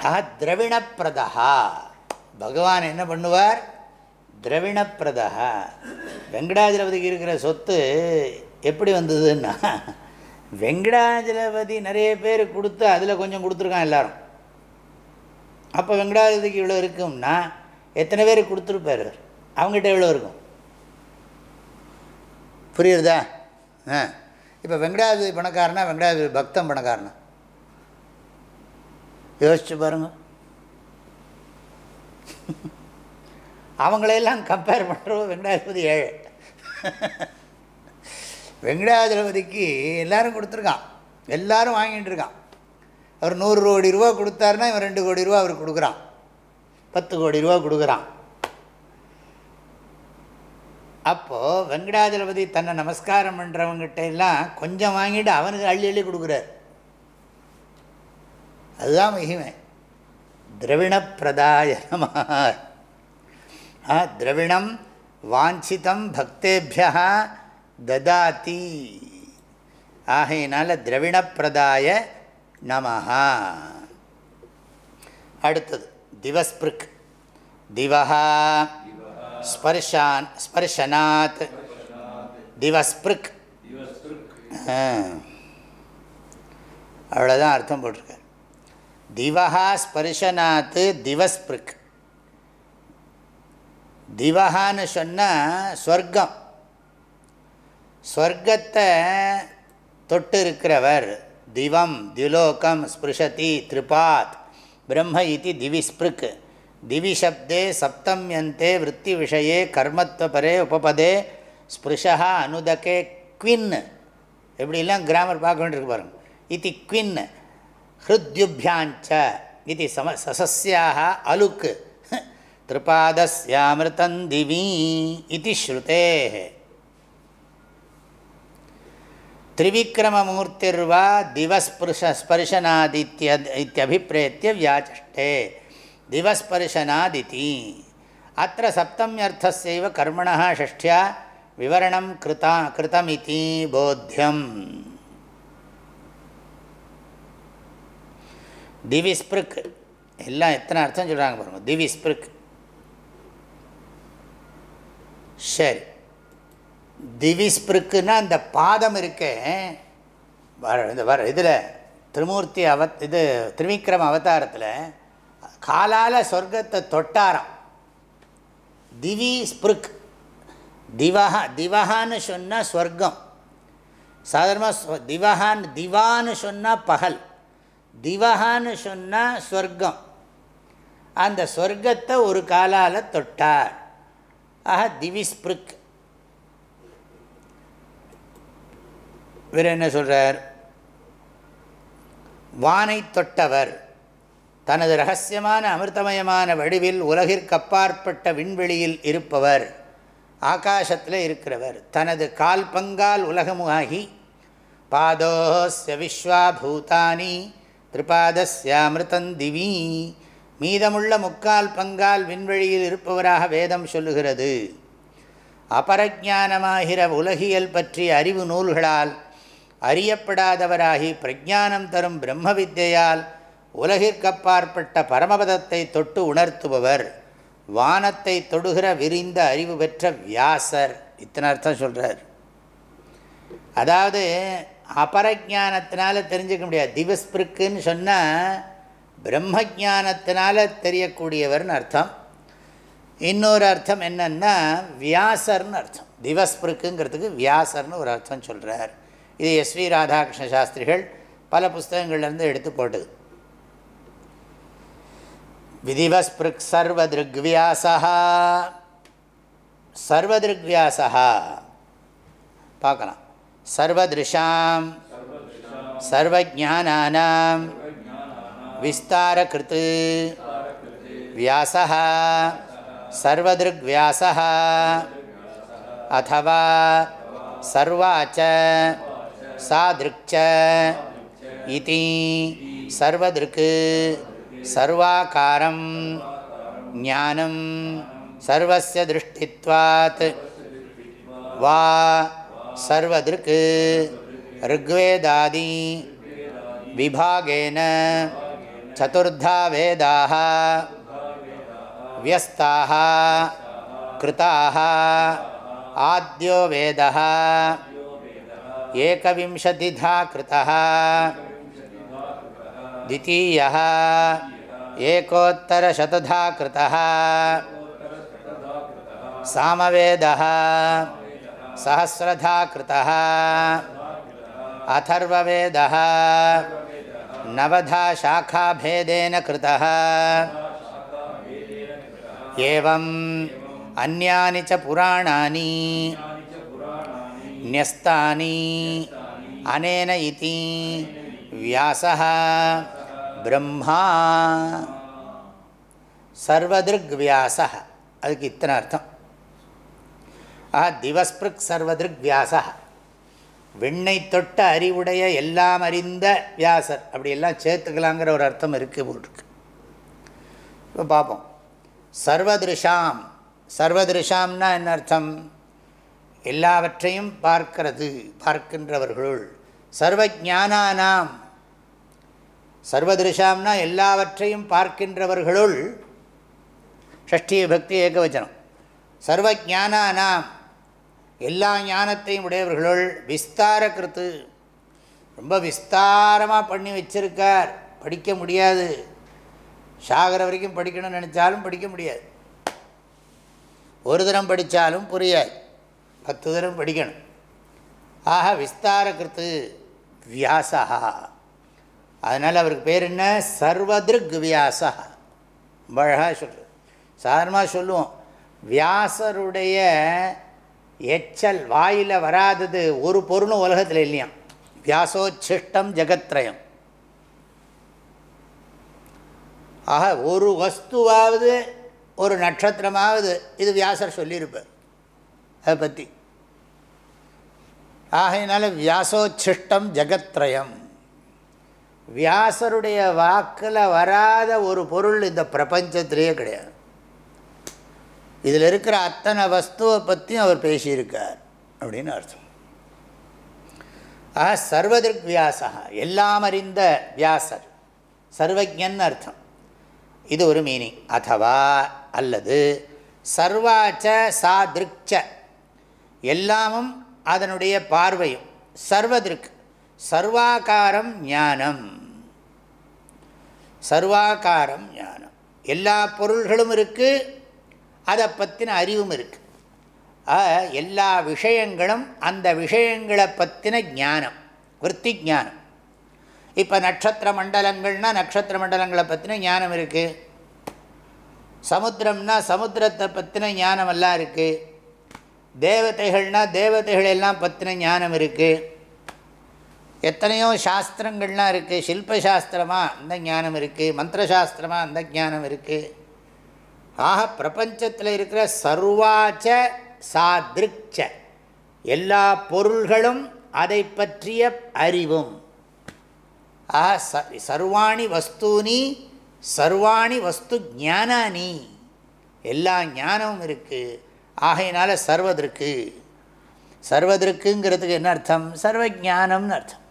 ஆஹா திரவிணப்பிரதா பகவான் என்ன பண்ணுவார்? திரவிணப்பிரதா வெங்கடாஜலபதிக்கு இருக்கிற சொத்து எப்படி வந்ததுன்னா வெங்கடாஜலபதி நிறைய பேர் கொடுத்து அதில் கொஞ்சம் கொடுத்துருக்கான் எல்லாரும். அப்போ வெங்கடாஜலபதிக்கு இவ்வளோ இருக்கும்னா எத்தனை பேர் கொடுத்துருப்பார் அவங்ககிட்ட எவ்வளோ இருக்கும்? புரியுறதா? ஆ. இப்போ வெங்கடாஜலபதி பணக்காரனா வெங்கடாஜலபதி பக்தம் பணக்காரனா? யோசிச்சு பாருங்க. அவங்களையெல்லாம் கம்பேர் பண்ணுறோம் வெங்கடாஜலபதி ஏழை. வெங்கடாஜலபதிக்கு எல்லோரும் கொடுத்துருக்கான். எல்லாரும் வாங்கிட்டு இருக்கான். அவர் நூறு கோடி ரூபா கொடுத்தாருன்னா இவன் ரெண்டு கோடி ரூபா அவர் கொடுக்குறான். பத்து கோடி ரூபா கொடுக்குறான். அப்போது வெங்கடாஜலபதி தன்னை நமஸ்காரம் பண்ணுறவங்ககிட்ட எல்லாம் கொஞ்சம் வாங்கிட்டு அவனுக்கு அள்ளி அள்ளி கொடுக்குறார். அதுதான் மகிமை. திரவிணப்பிரதாய நம. திரவிணம் வாஞ்சிதம் பக்தேபியா. ததாதி ஆகையினால திரவிணப்பிரதாய நமஹா. அடுத்தது திவஸ்பிருக். திவஹா. ஸ்பர்ஷான் ஸ்பர்ஷனாத். திவஸ்பிருக். அவ்வளோதான் அர்த்தம் போட்டிருக்கார். திவஹா ஸ்பர்ஷனாத்து திவஸ்பிருக். திவஹான்னு சொன்னால் ஸ்வர்க்கம் ஸ்வர்க்கத்தை தொட்டு இருக்கிறவர் திவம் திலோகம் ஸ்பிருஷதி திரிபாத் பிரம்ம இது திவிஸ்பிருக் திவிசப்தே சப்தம்யந்தே விற்பி விஷயே கர்மத்வபரே உபபதே ஸ்பிருஷா அனுதகே குவின். எப்படிலாம் கிராமர் பார்க்க வேண்டியிருக்கு பாருங்க. இது குவின் ஹிருத்யுபியாஞ்ச இது சம சசஸ்யாக அலுக்கு. திரிபாதஸ்யாமிருதந்திவி இது ஸ்ருதே திரிவிக்ரமமூர்த்திர்வா திவஸ்புருஷ ஸ்பர்ஷனாதித்ய இத்தியபிப்ரேத்திய வியாச்சஷ்டே திவஸ்பர்ஷனாதிதி। அத்த சப்தமியர்த்தசைவ கர்மணः ஷஷ்டியா விவரணம் கிருதா கிருதமிதி போத்தியம் திவிஸ்பிருக் எல்லாம் எத்தனை அர்த்தம் சொல்கிறாங்க பாருங்கள் திவிஸ்பிருக் சரி. திவிஸ்பிருக்குன்னா அந்த பாதம் இருக்கே. வர இந்த வர இதில் திருமூர்த்தி அவ இது திருவிக்ரம அவதாரத்தில் காலால் சொர்க்கத்தை தொட்டாராம். திவி ஸ்பிருக் திவஹா திவஹான்னு சொன்னால் ஸ்வர்க்கம் சாதாரணமாக திவஹான் திவான்னு சொன்னால் பகல். திவஹான்னு சொன்னால் ஸ்வர்க்கம் அந்த ஸ்வர்க்கத்தை ஒரு காலால் தொட்டார். ஆக திவிஸ்பிருக். வேறு என்ன சொல்கிறார் வானை தொட்டவர் தனது ரகசியமான அமிர்தமயமான வடிவில் உலகிற்கப்பாற்பட்ட விண்வெளியில் இருப்பவர் ஆகாசத்தில் இருக்கிறவர். தனது கால் பங்கால் உலகமுகாகி பாதோஸ்ய விஸ்வாபூதானி பூதானி திரிபாதஸ்யாமிருதம் மீதமுள்ள முக்கால் பங்கால் விண்வெளியில் இருப்பவராக வேதம் சொல்லுகிறது. அபரஜானமாகிற உலகியல் பற்றிய அறிவு நூல்களால் அறியப்படாதவராகி பிரஜானம் தரும் பிரம்ம வித்தையால் உலகிற்கப்பாற்பட்ட பரமபதத்தை தொட்டு உணர்த்துபவர் வானத்தை தொடுகிற விரிந்த அறிவு பெற்ற வியாசர் இத்தனை அர்த்தம் சொல்கிறார் அதாவது அபரஜானத்தினால தெரிஞ்சுக்க முடியாது. திவஸ்பிருக்குன்னு சொன்னால் பிரம்மஜானத்தினால தெரியக்கூடியவர்னு அர்த்தம். இன்னொரு அர்த்தம் என்னென்னா வியாசர்னு அர்த்தம். திவஸ்பிருக்குங்கிறதுக்கு வியாசர்னு ஒரு அர்த்தம் சொல்கிறார் இது எஸ் வி ராதாகிருஷ்ண சாஸ்திரிகள் பல புஸ்தகங்கள்லேருந்து எடுத்து போட்டது விதிவஸ்பிருக் சர்வதிருக்வியாசா சர்வதிருக்வியாசா பார்க்கலாம். சர்வதிருஷாம். சர்வஜானானாம். விஸ்தாரகிருத்து. வியாசா சர்வதிருக்வியாசா அத்தவா. சர்வாச்ச. च सादृक् च इति सर्वदृक् सर्वाकारं ज्ञानं सर्वस्य दृष्टित्वात् वा सर्वदृक् ऋग्वेदादि विभागेन चतुर्धा वेदाः व्यस्ताः कृताः आद्यो वेदः एकविंशतिधा कृतः द्वितीयः सामवेदः सहस्रधा अथर्ववेदः नवधा शाखाभेदेन कृतः। एवम् अन्यानि च पुराणानि। न्यस्तानि अनेन इति व्यासः ब्रह्मा சர்வதிருக்வியாசா அதுக்கு இத்தனை அர்த்தம் ஆஹா திவஸ்பிருக் சர்வதிருக் வியாசா விண்ணை தொட்ட அறிவுடைய எல்லாம் அறிந்த வியாசர் அப்படியெல்லாம் சேர்த்துக்கலாங்கிற ஒரு அர்த்தம் இருக்குது போட்டிருக்கு இப்போ பார்ப்போம் சர்வதிருஷாம் சர்வதிருஷாம்னா என்ன அர்த்தம் எல்லாவற்றையும் பார்க்கிறது பார்க்கின்றவர்களுள் சர்வஜானானாம். சர்வதிருஷாம்னா எல்லாவற்றையும் பார்க்கின்றவர்களுள் ஷஷ்டிய பக்தி ஏகவச்சனம். சர்வஜானானாம். எல்லா ஞானத்தையும் உடையவர்களுள் விஸ்தார கிருத்து ரொம்ப விஸ்தாரமாக பண்ணி வச்சிருக்கார். படிக்க முடியாது. சாகர வரைக்கும் படிக்கணும்னு நினச்சாலும் படிக்க முடியாது. ஒரு தரம் படித்தாலும் புரியாது. பத்து தரம் படிக்கணும். ஆக விஸ்தார கிருத்து வியாசா அதனால் அவருக்கு பேர் என்ன? சர்வதிருக் வியாசா ரொம்ப அழகாக சொல்லு. சாதாரணமாக சொல்லுவோம். வியாசருடைய எச்சல் வாயில் வராதது ஒரு பொருளும் உலகத்தில் இல்லையாம். வியாசோச்சிஷ்டம் ஜெகத்ரயம். ஆக ஒரு வஸ்துவாவது ஒரு நட்சத்திரமாவது இது வியாசர் சொல்லியிருப்பார். அதை பற்றி ஆகையினால வியாசோச்சிஷ்டம் ஜகத்ரயம். வியாசருடைய வாக்கில் வராத ஒரு பொருள் இந்த பிரபஞ்சத்திலேயே கிடையாது. இதில் இருக்கிற அத்தனை வஸ்துவை பற்றியும் அவர் பேசியிருக்கார் அப்படின்னு அர்த்தம். ஆக சர்வதிருக் வியாசா எல்லாம் அறிந்த வியாசர் சர்வஜன் அர்த்தம். இது ஒரு மீனிங் அதுவா அல்லது சர்வாச்ச சாதிருக்ச. எல்லாமும் அதனுடைய பார்வையும் சர்வதிருக் சர்வாகாரம் ஞானம். சர்வாகாரம் ஞானம். எல்லா பொருள்களும் இருக்குது அதை பற்றின அறிவும் இருக்குது எல்லா விஷயங்களும் அந்த விஷயங்களை பற்றின ஞானம் விற்பி ஞானம். இப்போ நட்சத்திர மண்டலங்கள்னால் நட்சத்திர மண்டலங்களை பற்றின ஞானம் இருக்குது சமுத்திரம்னா சமுத்திரத்தை பற்றின ஞானமெல்லாம் இருக்குது தேவதைகள்னால் தேவதைகள் எல்லாம் பற்றின ஞானம் இருக்குது எத்தனையோ சாஸ்திரங்கள்லாம் இருக்குது சில்பசாஸ்திரமாக அந்த ஞானம் இருக்குது மந்திரசாஸ்திரமாக அந்த ஞானம் இருக்குது ஆக பிரபஞ்சத்தில் இருக்கிற சர்வாச்ச சாதிருக்ச எல்லா பொருள்களும் அதை பற்றிய அறிவும். ஆக ச சர்வாணி வஸ்தூனி சர்வாணி வஸ்து ஞானானி. எல்லா ஞானமும் இருக்குது ஆகையினால சர்வதற்கு சர்வதற்குங்கிறதுக்கு என்ன அர்த்தம்? சர்வஜானம்னு அர்த்தம்.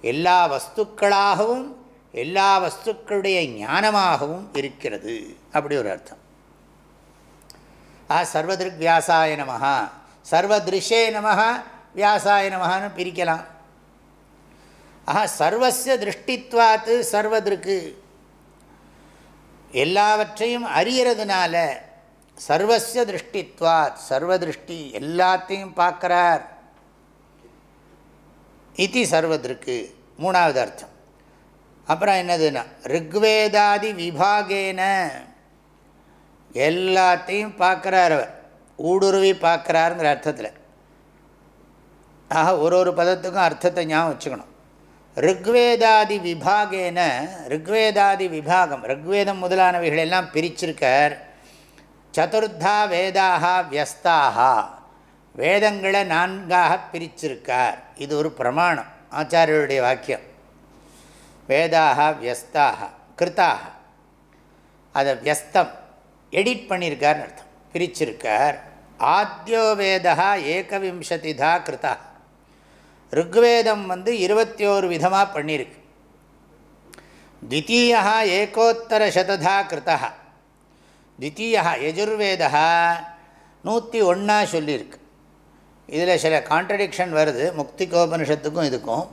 எல்லா வஸ்துக்களாகவும் எல்லா வஸ்துக்களுடைய ஞானமாகவும் இருக்கிறது. அப்படி ஒரு அர்த்தம். ஆ சர்வதிருக் வியாசாய நமகா சர்வதிருஷே நமகா வியாசாய நமகான்னு பிரிக்கலாம். ஆஹா சர்வசிய திருஷ்டித்வாத்து சர்வதிருக்கு. எல்லாவற்றையும் அறியறதுனால சர்வசிய திருஷ்டித்வாத் சர்வதிருஷ்டி எல்லாத்தையும் பார்க்குறார். இது சர்வதற்கு மூணாவது அர்த்தம். அப்புறம் என்னதுன்னா ரிக்வேதாதி விபாகேன. எல்லாத்தையும் பார்க்குறார் அவர். ஊடுருவி பார்க்குறாருங்கிற அர்த்தத்தில். ஆக ஒரு ஒரு பதத்துக்கும் அர்த்தத்தை ஞாபகம் வச்சுக்கணும். ரிக்வேதாதி விபாகேன ரிக்வேதாதி விபாகம் ரிக்வேதம் முதலானவைகள் எல்லாம் பிரிச்சிருக்கார். சதுர்த்தா வேதாக வியஸ்தாக. வேதங்களை நான்காக பிரிச்சிருக்கார். இது ஒரு பிரமாணம். ஆச்சாரியருடைய வாக்கியம். வேதாக வியஸ்தாக கிருத்தாக. அதை வியஸ்தம் எடிட் பண்ணியிருக்கார்னு அர்த்தம். பிரிச்சிருக்கார். ஆத்தியோ வேதா ஏகவிம்சதிதா கிருதா ருக்வேதம் வந்து இருபத்தி ஓரு விதமாக பண்ணியிருக்கு. த்வித்தீயா ஏகோத்தர சததா தித்தீயா யஜுர்வேதா நூற்றி ஒன்றா சொல்லியிருக்கு. இதில் சில கான்ட்ரடிக்ஷன் வருது முக்திகோபனிஷத்துக்கும் இதுக்கும்.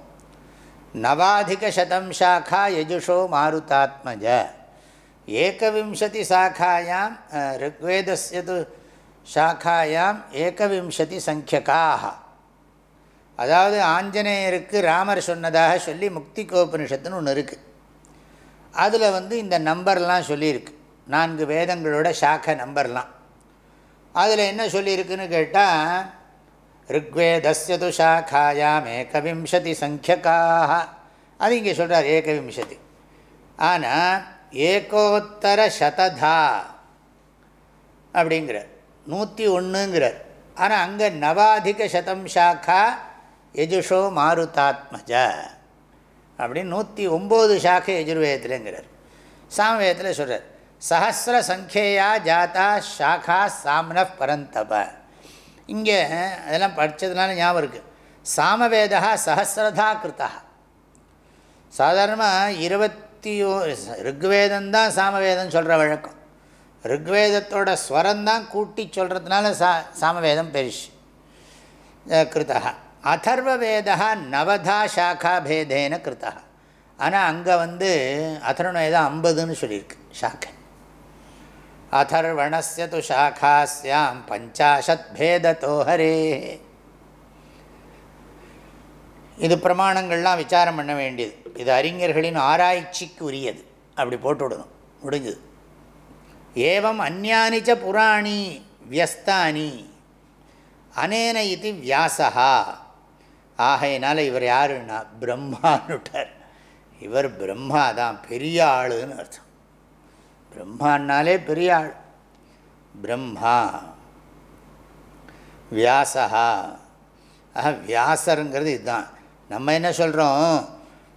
நவாதிக சதம் சாக்கா யஜுஷோ மாருதாத்மஜ. ஏகவிம்சதி சாக்காயாம் ருக்வேதஸ்ய து சாக்காயாம் ஏகவிம்சதி சங்கியகாக அதாவது ஆஞ்சநேயருக்கு ராமர் சொன்னதாக சொல்லி முக்தி கோபனிஷத்துன்னு ஒன்று இருக்குது அதில் வந்து இந்த நம்பர்லாம் சொல்லியிருக்கு. நான்கு வேதங்களோட சாக்க நம்பர்லாம். அதில் என்ன சொல்லியிருக்குன்னு கேட்டால் ரிக்வேதஸ்ய து சாக்காயாம் ஏகவிம்சதி சங்கியக்காக அது இங்கே சொல்கிறார் ஏகவிம்சதி. ஆனால் ஏகோத்தர சததா அப்படிங்கிறார். நூற்றி ஒன்றுங்கிறார் ஆனால் அங்கே நவாதிக சதம் சாக்கா எஜுஷோ மாருதாத்மஜ அப்படின்னு நூற்றி ஒம்பது சாக்கை யஜுர்வேதத்துலங்கிறார். சாமவேதத்தில் சொல்கிறார் சஹசிர சங்கேயா ஜாத்தா ஷாக்கா சாம்ன பரந்தப. இங்கே அதெல்லாம் படித்ததுனால ஞாபகம் இருக்குது சாமவேதா சஹசிரதா கிருத்தா. சாதாரணமாக இருபத்தி ஓ ரிக்வேதம்தான் சாமவேதம் சொல்கிற வழக்கம். ரிக்வேதத்தோட ஸ்வரந்தான் கூட்டி சொல்கிறதுனால சா சாமவேதம் பெருசு கிருத்தா. அதர்வவேதா நவதா சாக்கா பேதேன கிருத்தா. ஆனால் அங்கே வந்து அதர்வவேதம் ஐம்பதுன்னு சொல்லியிருக்கு சாக்கை அதர்வணஸ்ய து சாக்காஸ்யாம் பஞ்சாஷத் பேதத்தோ இது பிரமாணங்கள்லாம் விசாரம் பண்ண வேண்டியது இது அறிஞர்களின் ஆராய்ச்சிக்கு உரியது அப்படி போட்டுவிடணும் முடிஞ்சது ஏவம் அந்யானிச்ச புராணி வியஸ்தானி அனேன இது வியாசா ஆகையினால இவர் யாருன்னா பிரம்மான்னுட்டார் இவர் பிரம்மா தான் பெரிய ஆளுன்னு அர்த்தம் பிரம்மான்னாலே பெரிய ஆள் பிரம்மா. வியாசா ஆஹா வியாசருங்கிறது இதுதான். நம்ம என்ன சொல்கிறோம்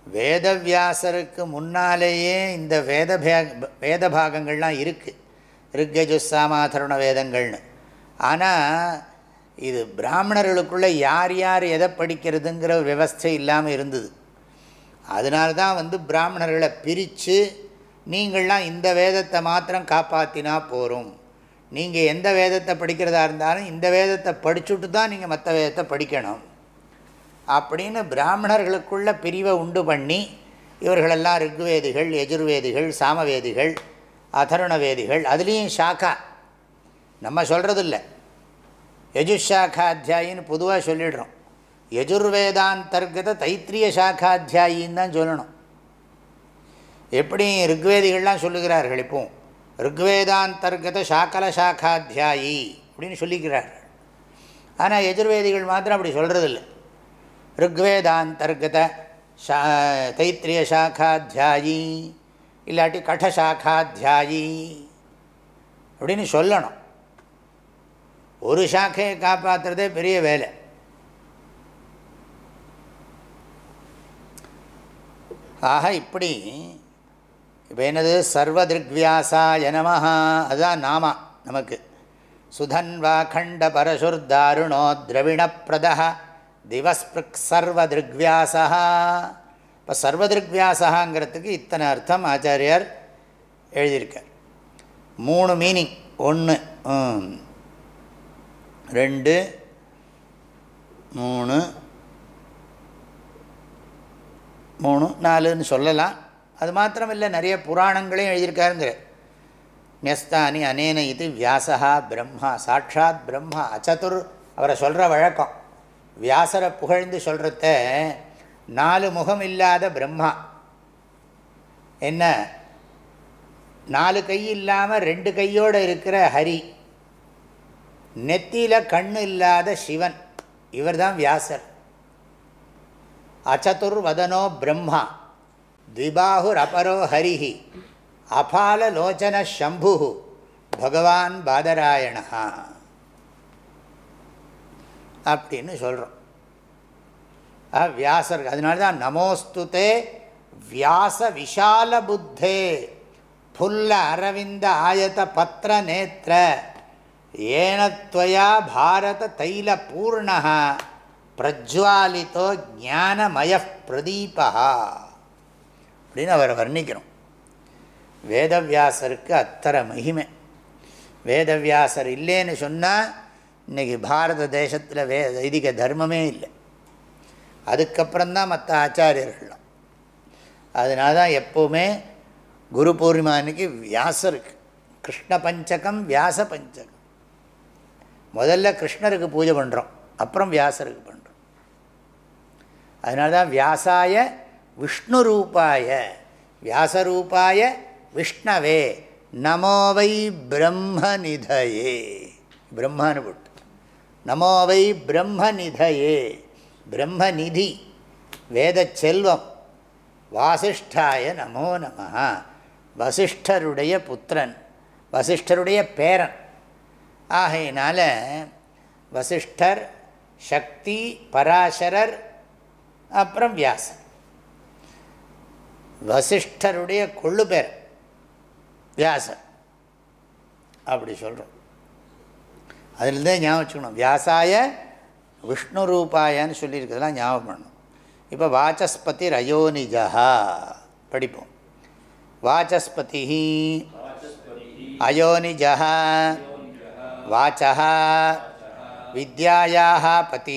வேதவியாசருக்கு முன்னாலேயே இந்த வேத வேத பாகங்கள்லாம் இருக்குது ரிக்கஜுசாமாதருண வேதங்கள்னு. ஆனால் இது பிராமணர்களுக்குள்ளே யார் யார் எதை படிக்கிறதுங்கிற ஒரு விவஸ்தை இல்லாமல் இருந்தது. அதனால தான் வந்து பிராமணர்களை பிரித்து நீங்கள்லாம் இந்த வேதத்தை மாத்திரம் காப்பாற்றினா போகும் நீங்கள் எந்த வேதத்தை படிக்கிறதா இருந்தாலும் இந்த வேதத்தை படிச்சுட்டு தான் நீங்கள் மற்ற வேதத்தை படிக்கணும். அப்படின்னு பிராமணர்களுக்குள்ள பிரிவை உண்டு பண்ணி இவர்களெல்லாம் ரிக்வேதிகள் எஜுர்வேதிகள் சாமவேதிகள் அதருணவேதிகள் அதுலேயும் ஷாக்கா. நம்ம சொல்கிறதில்ல யஜுஷாக்காத்தியாயின்னு பொதுவாக சொல்லிடுறோம். யஜுர்வேதாந்தர்கத தைத்திரிய சாக்காத்தியாயின்னு தான் சொல்லணும். எப்படி ருக்வேதிகள்லாம் சொல்லுகிறார்கள் இப்போ? ருக்வேதாந்தர்கத சாக்கல சாக்காத்தியாயி அப்படின்னு சொல்லிக்கிறார்கள். ஆனால் எஜுர்வேதிகள் மாத்திரம் அப்படி சொல்கிறதில்ல ருக்வேதாந்தர்கத சா தைத்திரிய சாக்காத்தியாயி இல்லாட்டி கடசாக்காத்தியாயி அப்படின்னு சொல்லணும். ஒரு சாக்கையை காப்பாற்றுறதே பெரிய வேலை. ஆக இப்படி இப்போ என்னது? சர்வதிருக்வியாசாய நமஹா. அதுதான் நாமா நமக்கு. சுதன்வா கண்ட பரசுர்தாருணோ திரவிணப்பிரத திவஸ்பிருக் சர்வதிருக்வியாசா இப்போ சர்வதிருக்வியாசகாங்கிறதுக்கு இத்தனை அர்த்தம் ஆச்சாரியார் எழுதியிருக்கார். மூணு மீனிங். ஒன்று ரெண்டு மூணு மூணு நாலுன்னு சொல்லலாம். அது மாத்திரமில்லை நிறைய புராணங்களையும் எழுதியிருக்காருங்கிற நெஸ்தானி அனேன இது வியாசா பிரம்மா சாட்சாத் பிரம்மா அச்சதுர் அவரை சொல்கிற வழக்கம். வியாசரை புகழ்ந்து சொல்கிறத நாலு முகம் இல்லாத பிரம்மா. என்ன? நாலு கை இல்லாமல் ரெண்டு கையோடு இருக்கிற ஹரி. நெத்தியில் கண்ணு இல்லாத சிவன். இவர் தான் வியாசர். அச்சதுர் வதனோ பிரம்மா. த்விபாகுர் அபரோ ஹரிஹி அபால லோச்சன சம்பு பகவான் பாதராயணா அப்படின்னு சொல்கிறோம் வியாசர் அதனால தான் நமோஸ்துதே வியாச விஷால புத்தே புல்ல அரவிந்த ஆயத பத்திர நேத்திர ஏனத்வயா பாரத தைல பூர்ணா பிரஜ்வாலித்தோ ஜானமய பிரதீபா அப்படின்னு அவரை வர்ணிக்கணும். வேதவியாசருக்கு அத்தனை மகிமை. வேதவியாசர் இல்லைன்னு சொன்னால் இன்றைக்கி பாரத தேசத்தில் வே வைதிக தர்மமே இல்லை. அதுக்கப்புறம்தான் மற்ற ஆச்சாரியர்கள்லாம். அதனால தான் எப்போவுமே குரு பூர்ணிமா அன்னைக்கு வியாசருக்கு. கிருஷ்ண பஞ்சகம் வியாச பஞ்சகம். முதல்ல கிருஷ்ணருக்கு பூஜை பண்ணுறோம் அப்புறம் வியாசருக்கு பண்ணுறோம் அதனால தான் வியாசாய விஷ்ணு ரூபாய வியாசரூபாய விஷ்ணவே நமோவை பிரம்ம நிதயே பிரம்மானு போட்டு நமோவை பிரம்மநிதையே. பிரம்மநிதி வேத செல்வம். வாசிஷ்டாய நமோ நம வசிஷ்டருடைய புத்திரன் வசிஷ்டருடைய பேரன். ஆகையினால வசிஷ்டர் சக்தி பராசரர் அப்புறம் வியாசன் வசிஷ்டருடைய கொள்ளு பேர் வியாசர். அப்படி சொல்கிறோம் அதில்தான் ஞாபகம் வச்சுக்கணும். வியாசாய விஷ்ணு ரூபாயன்னு சொல்லியிருக்கிறதுலாம் ஞாபகம் பண்ணணும். இப்போ வாச்சஸ்பதி ரயோனிஜா படிப்போம். வாச்சஸ்பதி அயோனிஜா வாச்சா வித்யாயாக பதி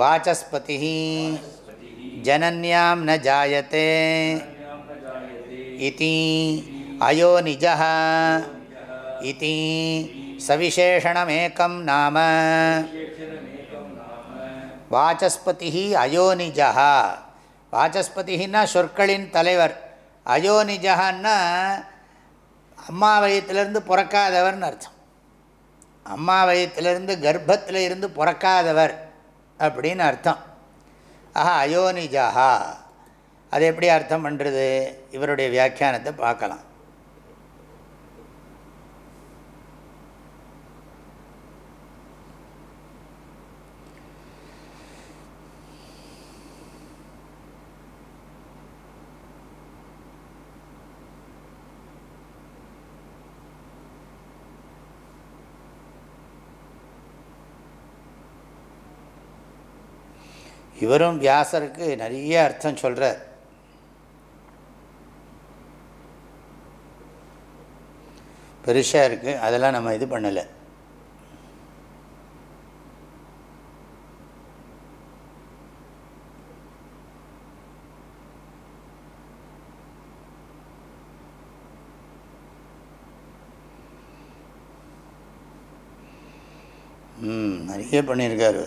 வாச்சஸ்பதி ஜனன்யாம் ந ஜாயத்தே இதி அயோனிஜா இதி சவிசேஷணமேக்கம் நாம வாச்சஸ்பதி அயோனிஜா வாச்சஸ்பதினா சொற்களின் தலைவர்। அயோனிஜான்னா அம்மா வயத்திலிருந்து பிறக்காதவர்னு அர்த்தம். அம்மா வயத்திலிருந்து கர்ப்பத்தில் இருந்து பிறக்காதவர் அப்படின்னு அர்த்தம். ஆஹா அயோனிஜாஹா. அது எப்படி அர்த்தம் பண்ணுறது இவருடைய வியாக்கியானத்தை பார்க்கலாம். இவரும் வியாசருக்கு நிறைய அர்த்தம் சொல்கிறார் பெருசாக இருக்குது அதெல்லாம் நம்ம இது பண்ணலை. ம் நிறைய பண்ணியிருக்காரு.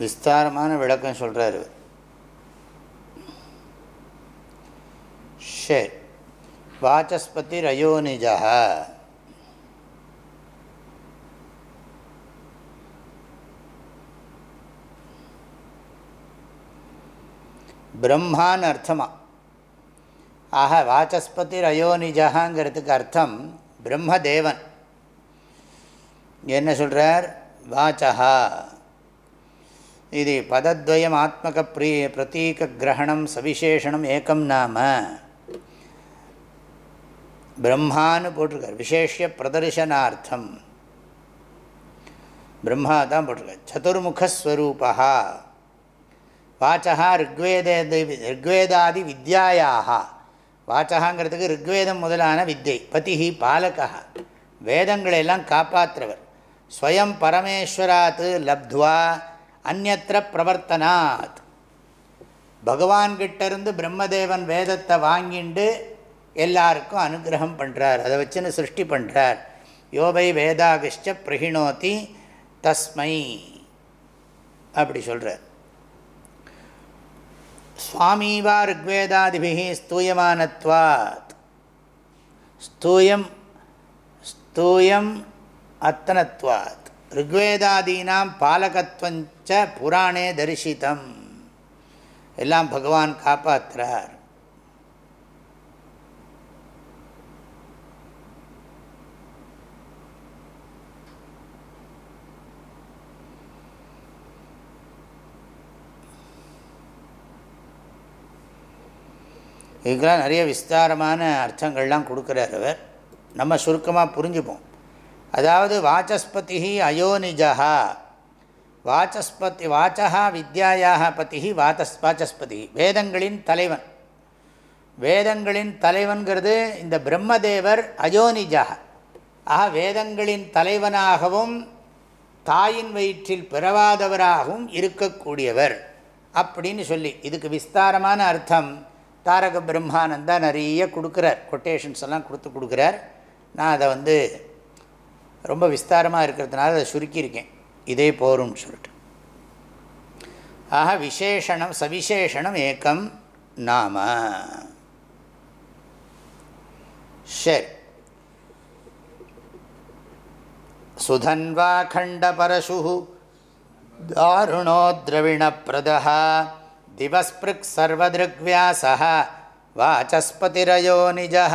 விஸ்தாரமான விளக்கம் சொல்கிறார் சரி வாச்சஸ்பதி ரயோனிஜா பிரம்மான்னு அர்த்தமா? ஆக வாச்சஸ்பதி ரயோனிஜாங்கிறதுக்கு அர்த்தம் பிரம்மதேவன். என்ன சொல்கிறார் வாச்சகா இது பதத்வயம் ஆத்மக ப்ரீ பிரதீக கிரகணம் சவிசேஷனம் ஏக்கம் நாம பிரம்மான்னு போட்டிருக்கார். விசேஷ பிரதர்சனார்த்தம் பிரம்மா தான் போட்டிருக்கார். சதுர்முகஸ்வரூபா வாச்சா ரிக்வேத ரிக்வேதாதி வித்யாயாக வாச்சகாங்கிறதுக்கு ரிக்வேதம் முதலான வித்தை பதிஹி பாலகா வேதங்களெல்லாம் காப்பாற்றுறவர் ஸ்வயம் பரமேஸ்வராத் லப்துவா அந்நத்திர பிரவர்த்தனாத். பகவான்கிட்டேருந்து பிரம்மதேவன் வேதத்தை வாங்கிண்டு எல்லாருக்கும் அனுகிரகம் பண்ணுறார் அதை வச்சுன்னு சிருஷ்டி பண்ணுறார் யோபை வேதாகிஷ்ட பிரகிணோதி தஸ்மை அப்படி சொல்கிறார் சுவாமீவா ருக்வேதாதிபிகி ஸ்தூயமானத்வாத். ஸ்தூயம் ஸ்தூயம் அத்தனத்வாத். ருக்வேதாதீனாம் ச புராணே தரிசித்தம் எல்லாம் பகவான் காப்பாற்றுறார் இதுக்கெல்லாம் நிறைய விஸ்தாரமான அர்த்தங்கள்லாம் கொடுக்குறார் அவர். நம்ம சுருக்கமாக புரிஞ்சுப்போம். அதாவது வாச்சஸ்பதி அயோனிஜா வாச்சஸ்பதி வாச்சா வித்யாயாக பதி வாத்தஸ் வாச்சஸ்பதி. வேதங்களின் தலைவன். வேதங்களின் தலைவன்கிறது இந்த பிரம்மதேவர் அயோனிஜா ஆக வேதங்களின் தலைவனாகவும் தாயின் வயிற்றில் பிறவாதவராகவும் இருக்கக்கூடியவர் அப்படின்னு சொல்லி இதுக்கு விஸ்தாரமான அர்த்தம் தாரக பிரம்மானந்தா நிறைய கொடுக்குறார். கொட்டேஷன்ஸ் எல்லாம் கொடுத்து கொடுக்குறார். நான் அதை வந்து ரொம்ப விஸ்தாரமாக இருக்கிறதுனால அதை சுருக்கியிருக்கேன். இதே போரும்னு சொல்லிட்டு. ஆக விசேஷணம் சவிசேஷணம் ஏக்கம் நாம. சரி. சுதன்வா கண்டபரசு தாருணோ திரவிணப்பிரத திவஸ்பிருக் சர்வதிருக் வியாச வாச்சஸ்பதிரயோ நிஜா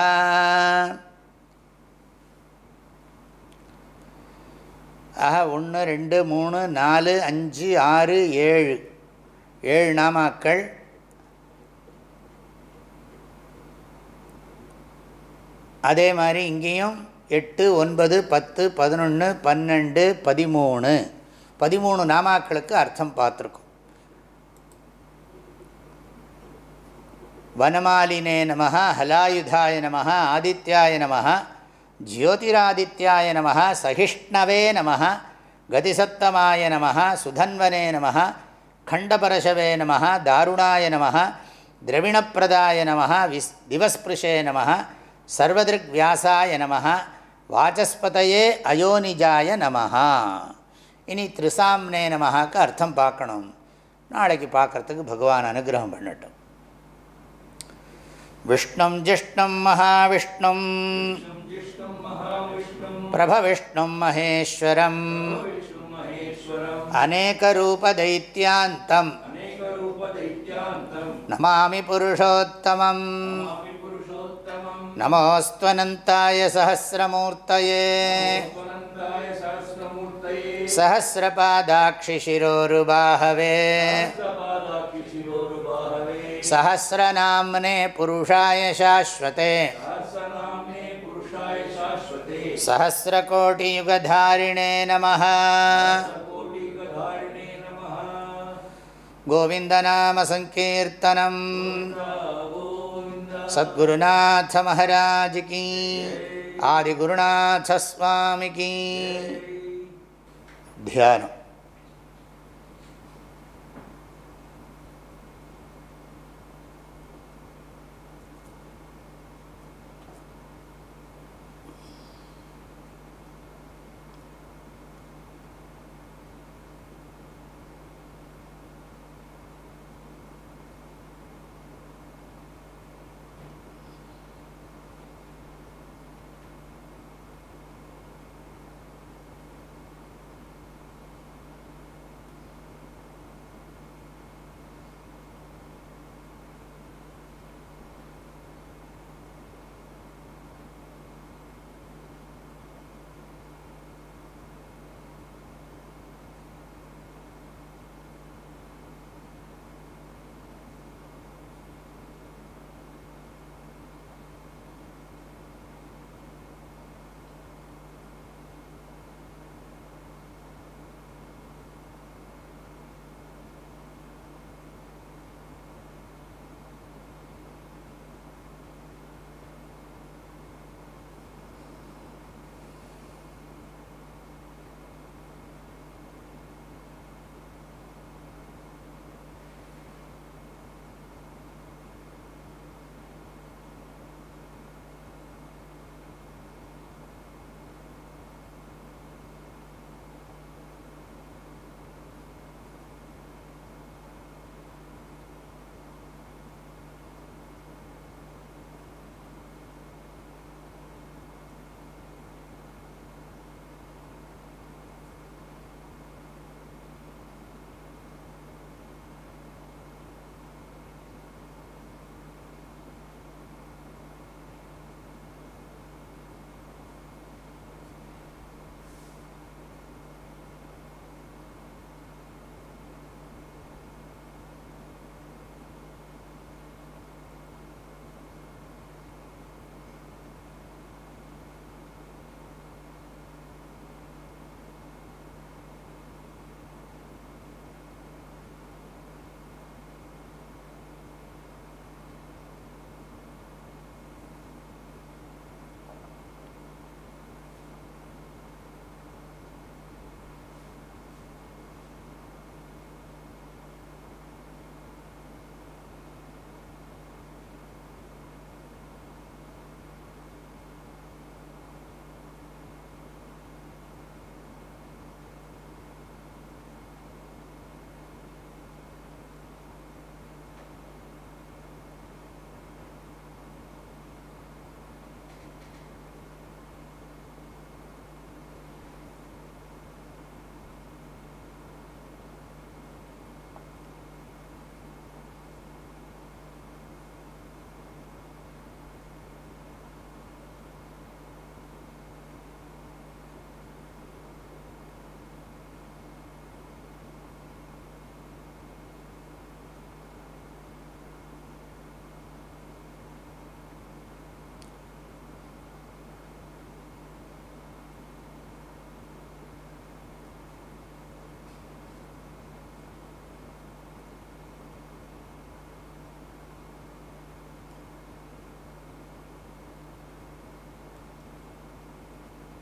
ஆக ஒன்று ரெண்டு மூணு நாலு அஞ்சு ஆறு ஏழு. ஏழு நாமாக்கள். அதே மாதிரி இங்கேயும் எட்டு ஒன்பது பத்து பதினொன்று பன்னெண்டு பதிமூணு. பதிமூணு நாமாக்களுக்கு அர்த்தம் பார்த்துருக்கோம். வனமாலினே நம ஹலாயுதாய நம ஆதித்யாய நம ஜோதிராதித்யாய நம சகிஷ்ணவே நம கதிசத்தமாய நம சுதன்வனே நம கண்டபரசவே நம தாருணாய நம திரவிணப்பிரதாய நம விஸ் திவஸ்பிருஷே நம சர்வதிருக் வியாசாய நம வாச்சஸ்பதையே அயோனிஜாய நம இனி திரிசாம்னே நமக்கு அர்த்தம் பார்க்கணும். நாளைக்கு பார்க்குறதுக்கு பகவான் அனுகிரகம் பண்ணட்டும். விஷ்ணும் ஜிஷ்ணும் மகாவிஷ்ணும். प्रभविष्णुं महेश्वरम् अनेकरूपदैत्यान्तं नमामि पुरुषोत्तमं नमोऽस्त्वनन्ताय सहस्रमूर्तये सहस्रपादाक्षिशिरोरुबाहवे सहस्रनाम्ने पुरुषाय शाश्वते सहस्रकोटियुगधारिणे नमः कोटिकधारिणे नमः गोविन्दनामसङ्कीर्तनम् गोविन्द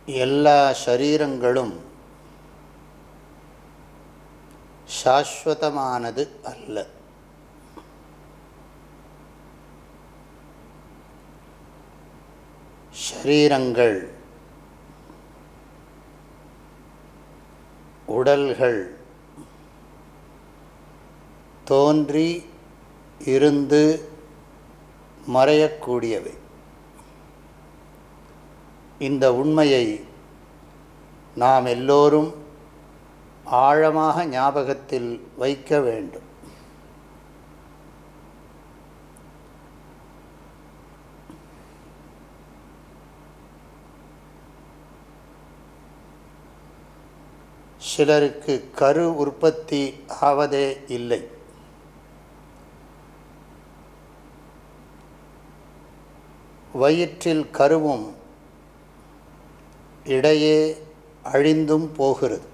எல்லா சரீரங்களும் சாஸ்வதமானது அல்ல. ஷரீரங்கள் உடல்கள் தோன்றி இருந்து மறையக்கூடியவை. இந்த உண்மையை நாம் எல்லோரும் ஆழமாக ஞாபகத்தில் வைக்க வேண்டும். சிலருக்கு கரு உற்பத்தி ஆவதே இல்லை. வயிற்றில் கருவும் இடையே அழிந்தும் போகிறது.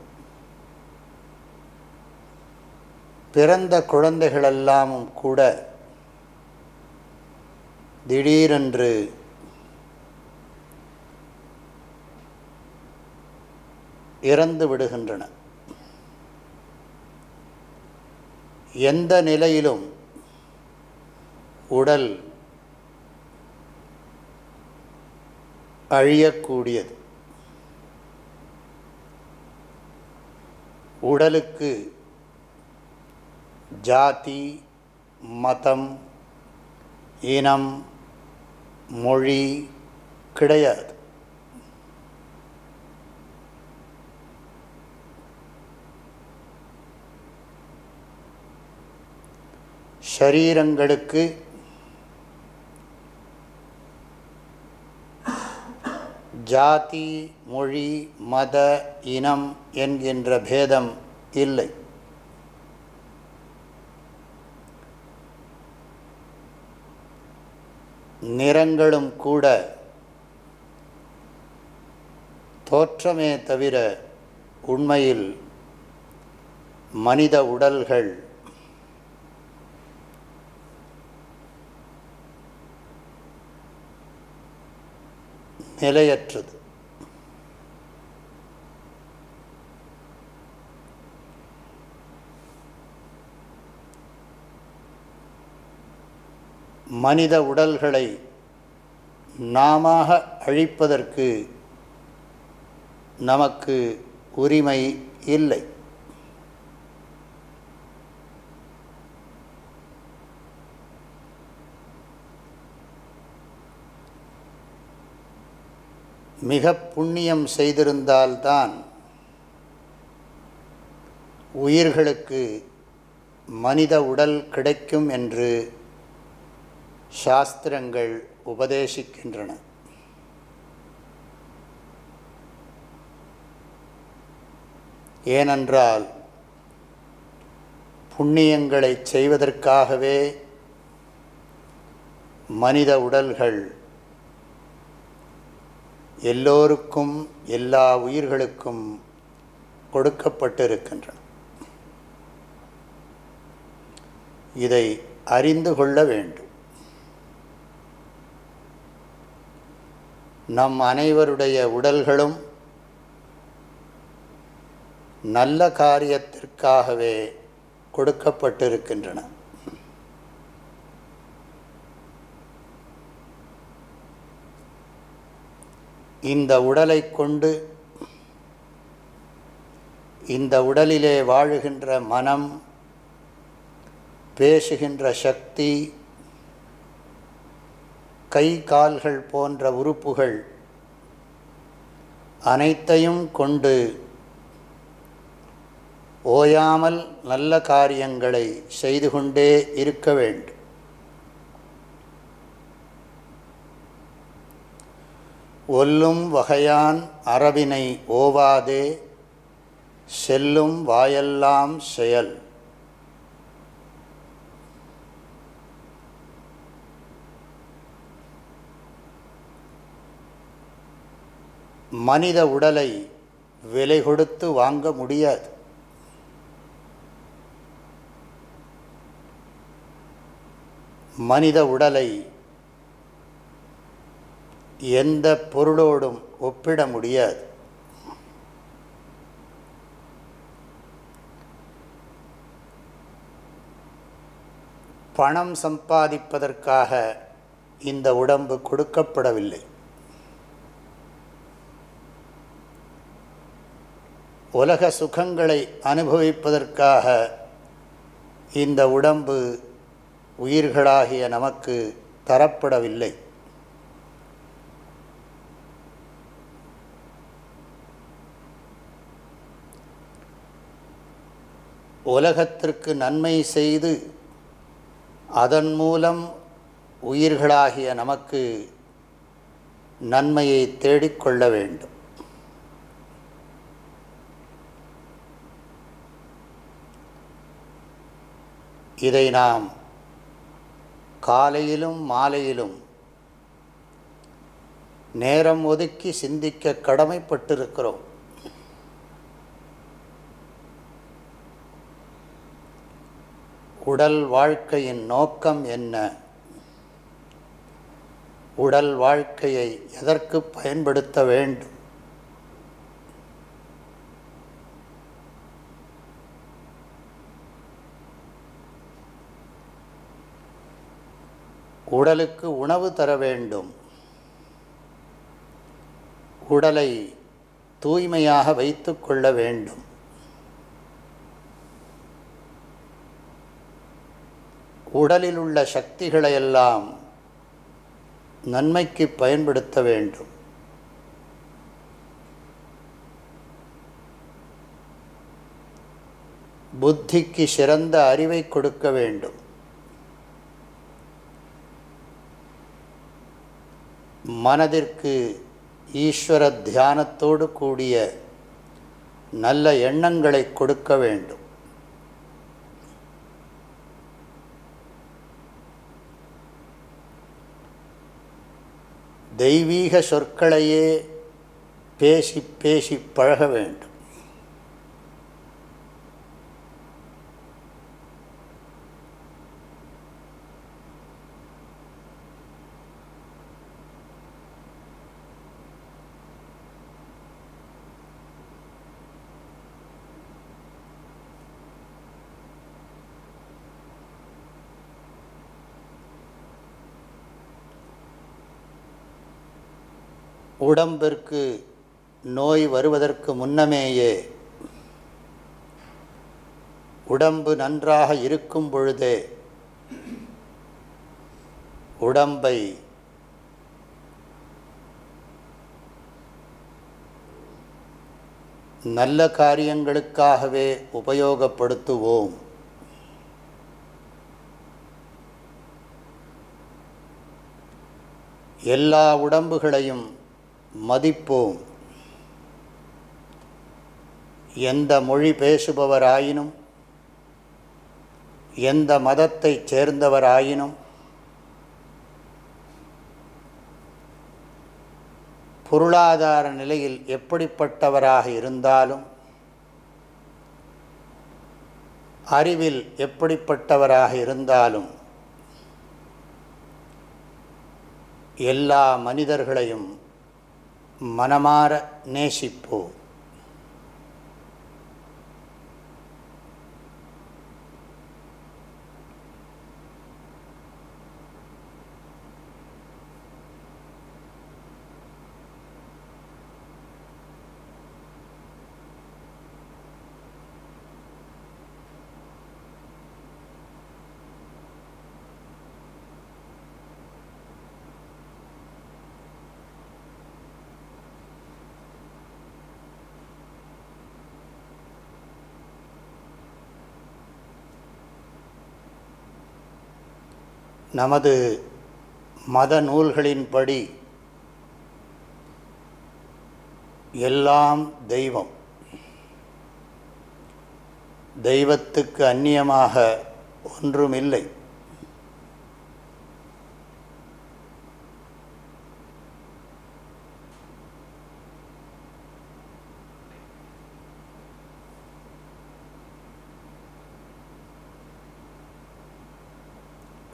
பிறந்த குழந்தைகளெல்லாமும் கூட திடீரென்று இறந்து விடுகின்றன. எந்த நிலையிலும் உடல் அழியக்கூடியது. உடலுக்கு ஜாதி மதம் இனம் மொழி கிடையாது. ஷரீரங்களுக்கு ஜாதி மொழி மத இனம் என்கின்ற பேதம் இல்லை. நிறங்களும் கூட தோற்றமே தவிர உண்மையில் மனித உடல்கள் நிலையற்றது. மனித உடல்களை நாம அழிப்பதற்கு நமக்கு உரிமை இல்லை. மிக புண்ணியம் செய்திருந்தால்தான் உயிர்களுக்கு மனித உடல் கிடைக்கும் என்று சாஸ்திரங்கள் உபதேசிக்கின்றன. ஏனென்றால் புண்ணியங்களை செய்வதற்காகவே மனித உடல்கள் எல்லோருக்கும் எல்லா உயிர்களுக்கும் கொடுக்கப்பட்டிருக்கின்றன. இதை அறிந்து கொள்ள வேண்டும். நம் அனைவருடைய உடல்களும் நல்ல காரியத்திற்காகவே கொடுக்கப்பட்டிருக்கின்றன. இந்த உடலை கொண்டு இந்த உடலிலே வாழுகின்ற மனம் பேசுகின்ற சக்தி கை கால்கள் போன்ற உறுப்புகள் அனைத்தையும் கொண்டு ஓயாமல் நல்ல காரியங்களை செய்து கொண்டே இருக்க வேண்டும். ஒல்லும் வகையான் அரவினை ஓவாதே செல்லும் வாயெல்லாம் செயல். மனித உடலை விலை கொடுத்து வாங்க முடியாது. மனித உடலை எந்த பொருளோடும் ஒப்பிட முடியாது. பணம் சம்பாதிப்பதற்காக இந்த உடம்பு கொடுக்கப்படவில்லை. உலக சுகங்களை அனுபவிப்பதற்காக இந்த உடம்பு உயிர்களாகிய நமக்கு தரப்படவில்லை. உலகத்திற்கு நன்மை செய்து அதன் மூலம் உயிர்களாகிய நமக்கு நன்மையை தேடிக்கொள்ள வேண்டும். இதை நாம் காலையிலும் மாலையிலும் நேரம் ஒதுக்கி சிந்திக்க கடமைப்பட்டிருக்கிறோம். உடல் வாழ்க்கையின் நோக்கம் என்ன? உடல் வாழ்க்கையை எதற்கு பயன்படுத்த வேண்டும்? உடலுக்கு உணவு தர வேண்டும். உடலை தூய்மையாக வைத்து கொள்ள வேண்டும். உடலில் உள்ள சக்திகளையெல்லாம் நன்மைக்கு பயன்படுத்த வேண்டும். புத்திக்கு சிறந்த அறிவை கொடுக்க வேண்டும். மனதிற்கு ஈஸ்வர தியானத்தோடு கூடிய நல்ல எண்ணங்களை கொடுக்க வேண்டும். தெய்வீக சொற்களையே பேசி பேசி பழக வேண்டும். உடம்பிற்கு நோய் வருவதற்கு முன்னமேயே உடம்பு நன்றாக இருக்கும் பொழுதே உடம்பை நல்ல காரியங்களுக்காகவே உபயோகப்படுத்துவோம். எல்லா உடம்புகளையும் மதிப்போம். எந்த மொழி பேசுபவராயினும் எந்த மதத்தைச் சேர்ந்தவராயினும் பொருளாதார நிலையில் எப்படிப்பட்டவராக இருந்தாலும் அறிவில் எப்படிப்பட்டவராக இருந்தாலும் எல்லா மனிதர்களையும் மனமாற நேசிப்போம். நமது மத நூல்களின்படி எல்லாம் தெய்வம். தெய்வத்துக்கு அந்நியமாக ஒன்றுமில்லை.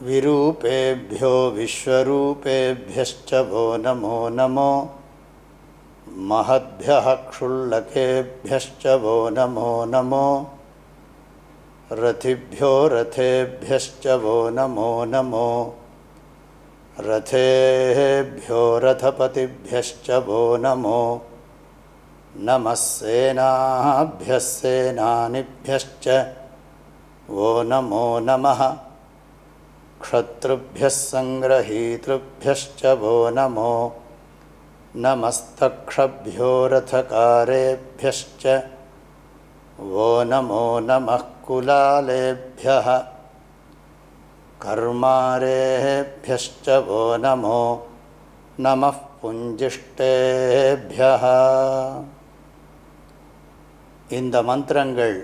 विरूपेभ्यो विश्वरूपेभ्यश्च वो नमो नमो। महद्भ्यः क्षुल्लकेभ्यश्च वो नमो नमो। रथिभ्यो रथेभ्यश्च वो नमो नमो। रथेभ्यो रथपतिभ्यश्च वो नमो। नमः सेनाभ्यः सेनानिभ्यश्च वो नमो नमः। क्षत्रुभ्यः सङ्ग्रहीतृभ्यश्च वो नमो नमस्तक्षभ्यो रथकारेभ्यश्च वो नमो नमः कुलालेभ्यः कर्मारेभ्यश्च वो नमो नमः पुञ्जिष्टेभ्यः இந்த மந்திரங்கள்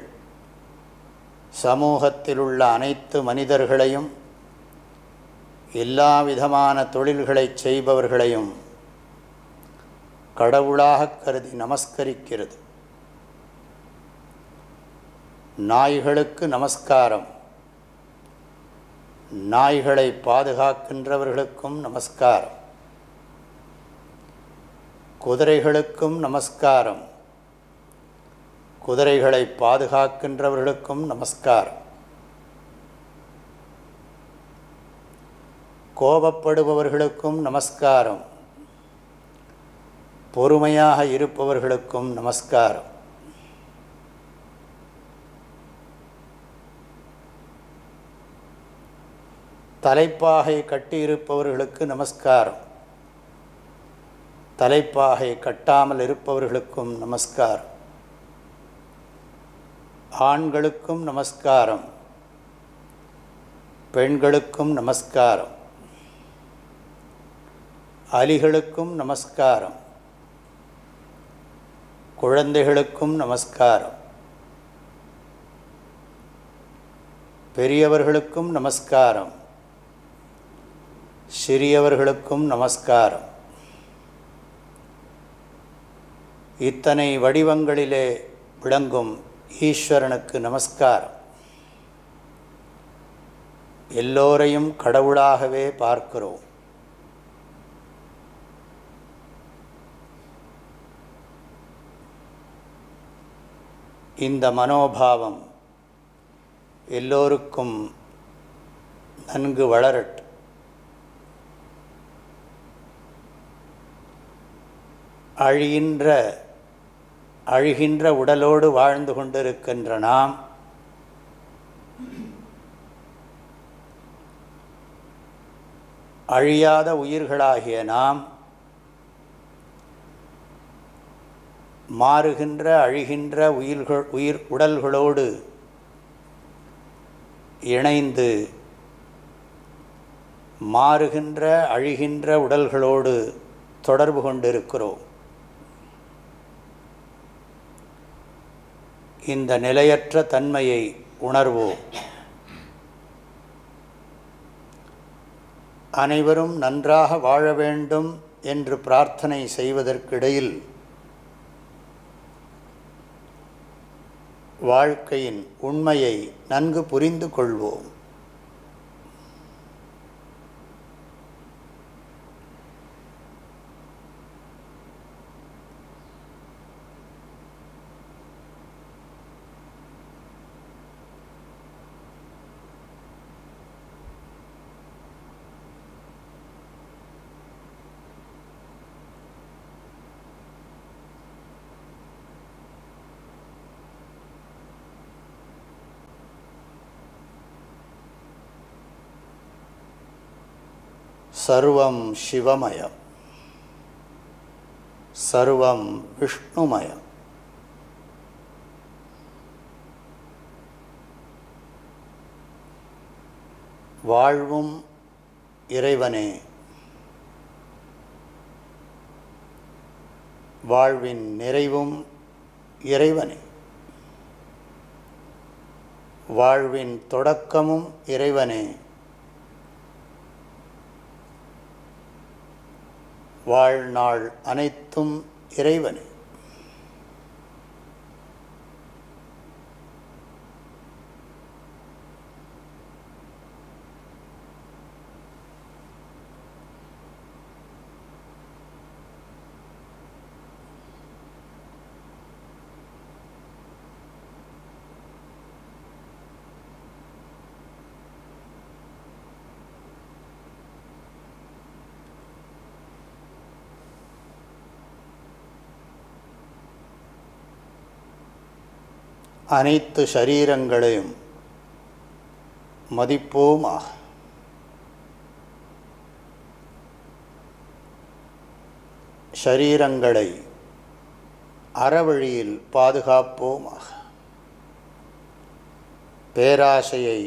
சமூகத்தில் உள்ள அனைத்து மனிதர்களையும் எல்லா விதமான தொழில்களை செய்பவர்களையும் கடவுளாக கருதி நமஸ்கரிக்கிறது. நாய்களுக்கு நமஸ்காரம். நாய்களை பாதுகாக்கின்றவர்களுக்கும் நமஸ்காரம். குதிரைகளுக்கும் நமஸ்காரம். குதிரைகளை பாதுகாக்கின்றவர்களுக்கும் நமஸ்காரம். கோபப்படுபவர்களுக்கும் நமஸ்காரம். பொறுமையாக இருப்பவர்களுக்கும் நமஸ்காரம். தலைப்பாகை கட்டியிருப்பவர்களுக்கு நமஸ்காரம். தலைப்பாகை கட்டாமல் இருப்பவர்களுக்கும் நமஸ்காரம். ஆண்களுக்கும் நமஸ்காரம். பெண்களுக்கும் நமஸ்காரம். அலிகளுக்கும் நமஸ்காரம். குழந்தைகளுக்கும் நமஸ்காரம். பெரியவர்களுக்கும் நமஸ்காரம். சிறியவர்களுக்கும் நமஸ்காரம். இத்தனை வடிவங்களிலே விளங்கும் ஈஸ்வரனுக்கு நமஸ்காரம். எல்லோரையும் கடவுளாகவே பார்க்கிறோம். இந்த மனோபாவம் எல்லோருக்கும் நன்கு வளரட் அழிகின்ற அழுகின்ற உடலோடு வாழ்ந்து கொண்டிருக்கின்ற நாம் அழியாத உயிர்களாகிய நாம் மாறுகின்ற அழிகின்ற உயிர்கள் உயிர் உடல்களோடு இணைந்து மாறுகின்ற அழிகின்ற உடல்களோடு தொடர்பு கொண்டிருக்கிறோம். இந்த நிலையற்ற தன்மையை உணர்வோம். அனைவரும் நன்றாக வாழ வேண்டும் என்று பிரார்த்தனை செய்வதற்கிடையில் வாழ்க்கையின் உண்மையை நன்கு புரிந்து கொள்வோம். சர்வம் சிவமயம். சர்வம் விஷ்ணுமயம். வாழ்வும் இறைவனே. வாழ்வின் நிறைவும் இறைவனே. வாழ்வின் தொடக்கமும் இறைவனே. வாழ்நாள் அனைத்தும் இறைவனே. அனைத்து ஷரீரங்களையும் மதிப்போமாக ஷரீரங்களை அறவழியில் பாதுகாப்போமாக பேராசையை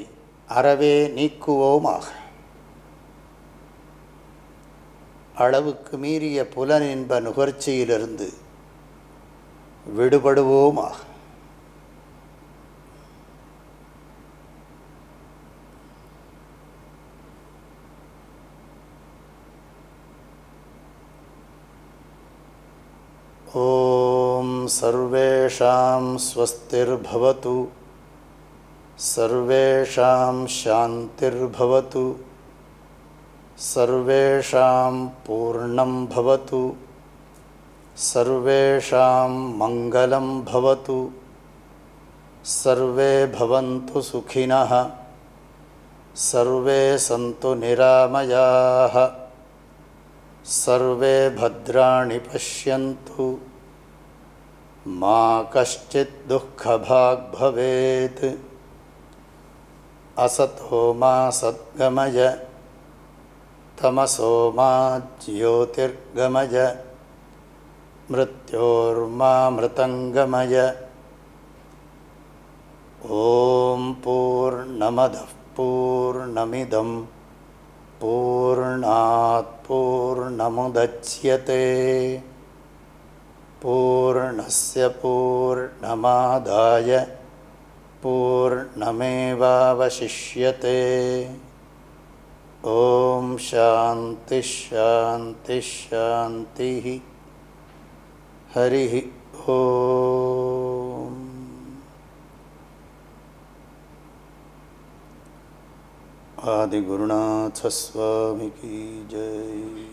அறவே நீக்குவோமாக அளவுக்கு மீறிய புலனின்ப நுகர்ச்சியிலிருந்து விடுபடுவோமாக सर्वेषां स्वस्तिर्भवतु। सर्वेषां शान्तिर्भवतु। सर्वेषां पूर्णं भवतु। सर्वेषां मङ्गलं भवतु। सर्वे भवन्तु सुखिनः। सर्वे सन्तु निरामयाः। सर्वे भद्राणि पश्यन्तु मा कश्चित् दुःखभाग् भवेत्। असतो मा सद्गमय तमसो मा ज्योतिर्गमय मृत्योर्मामृतङ्गमय ॐ पूर्णमदः पूर्णमिदम् पूर्णात् पूर्णमुदच्यते पूर्णस्य पूर्णमादाय पूर्णमेवावशिष्यते। ॐ शान्तिश्शान्तिश्शान्तिः हरिः ॐ आदिगुरुनाथस्वामी की जय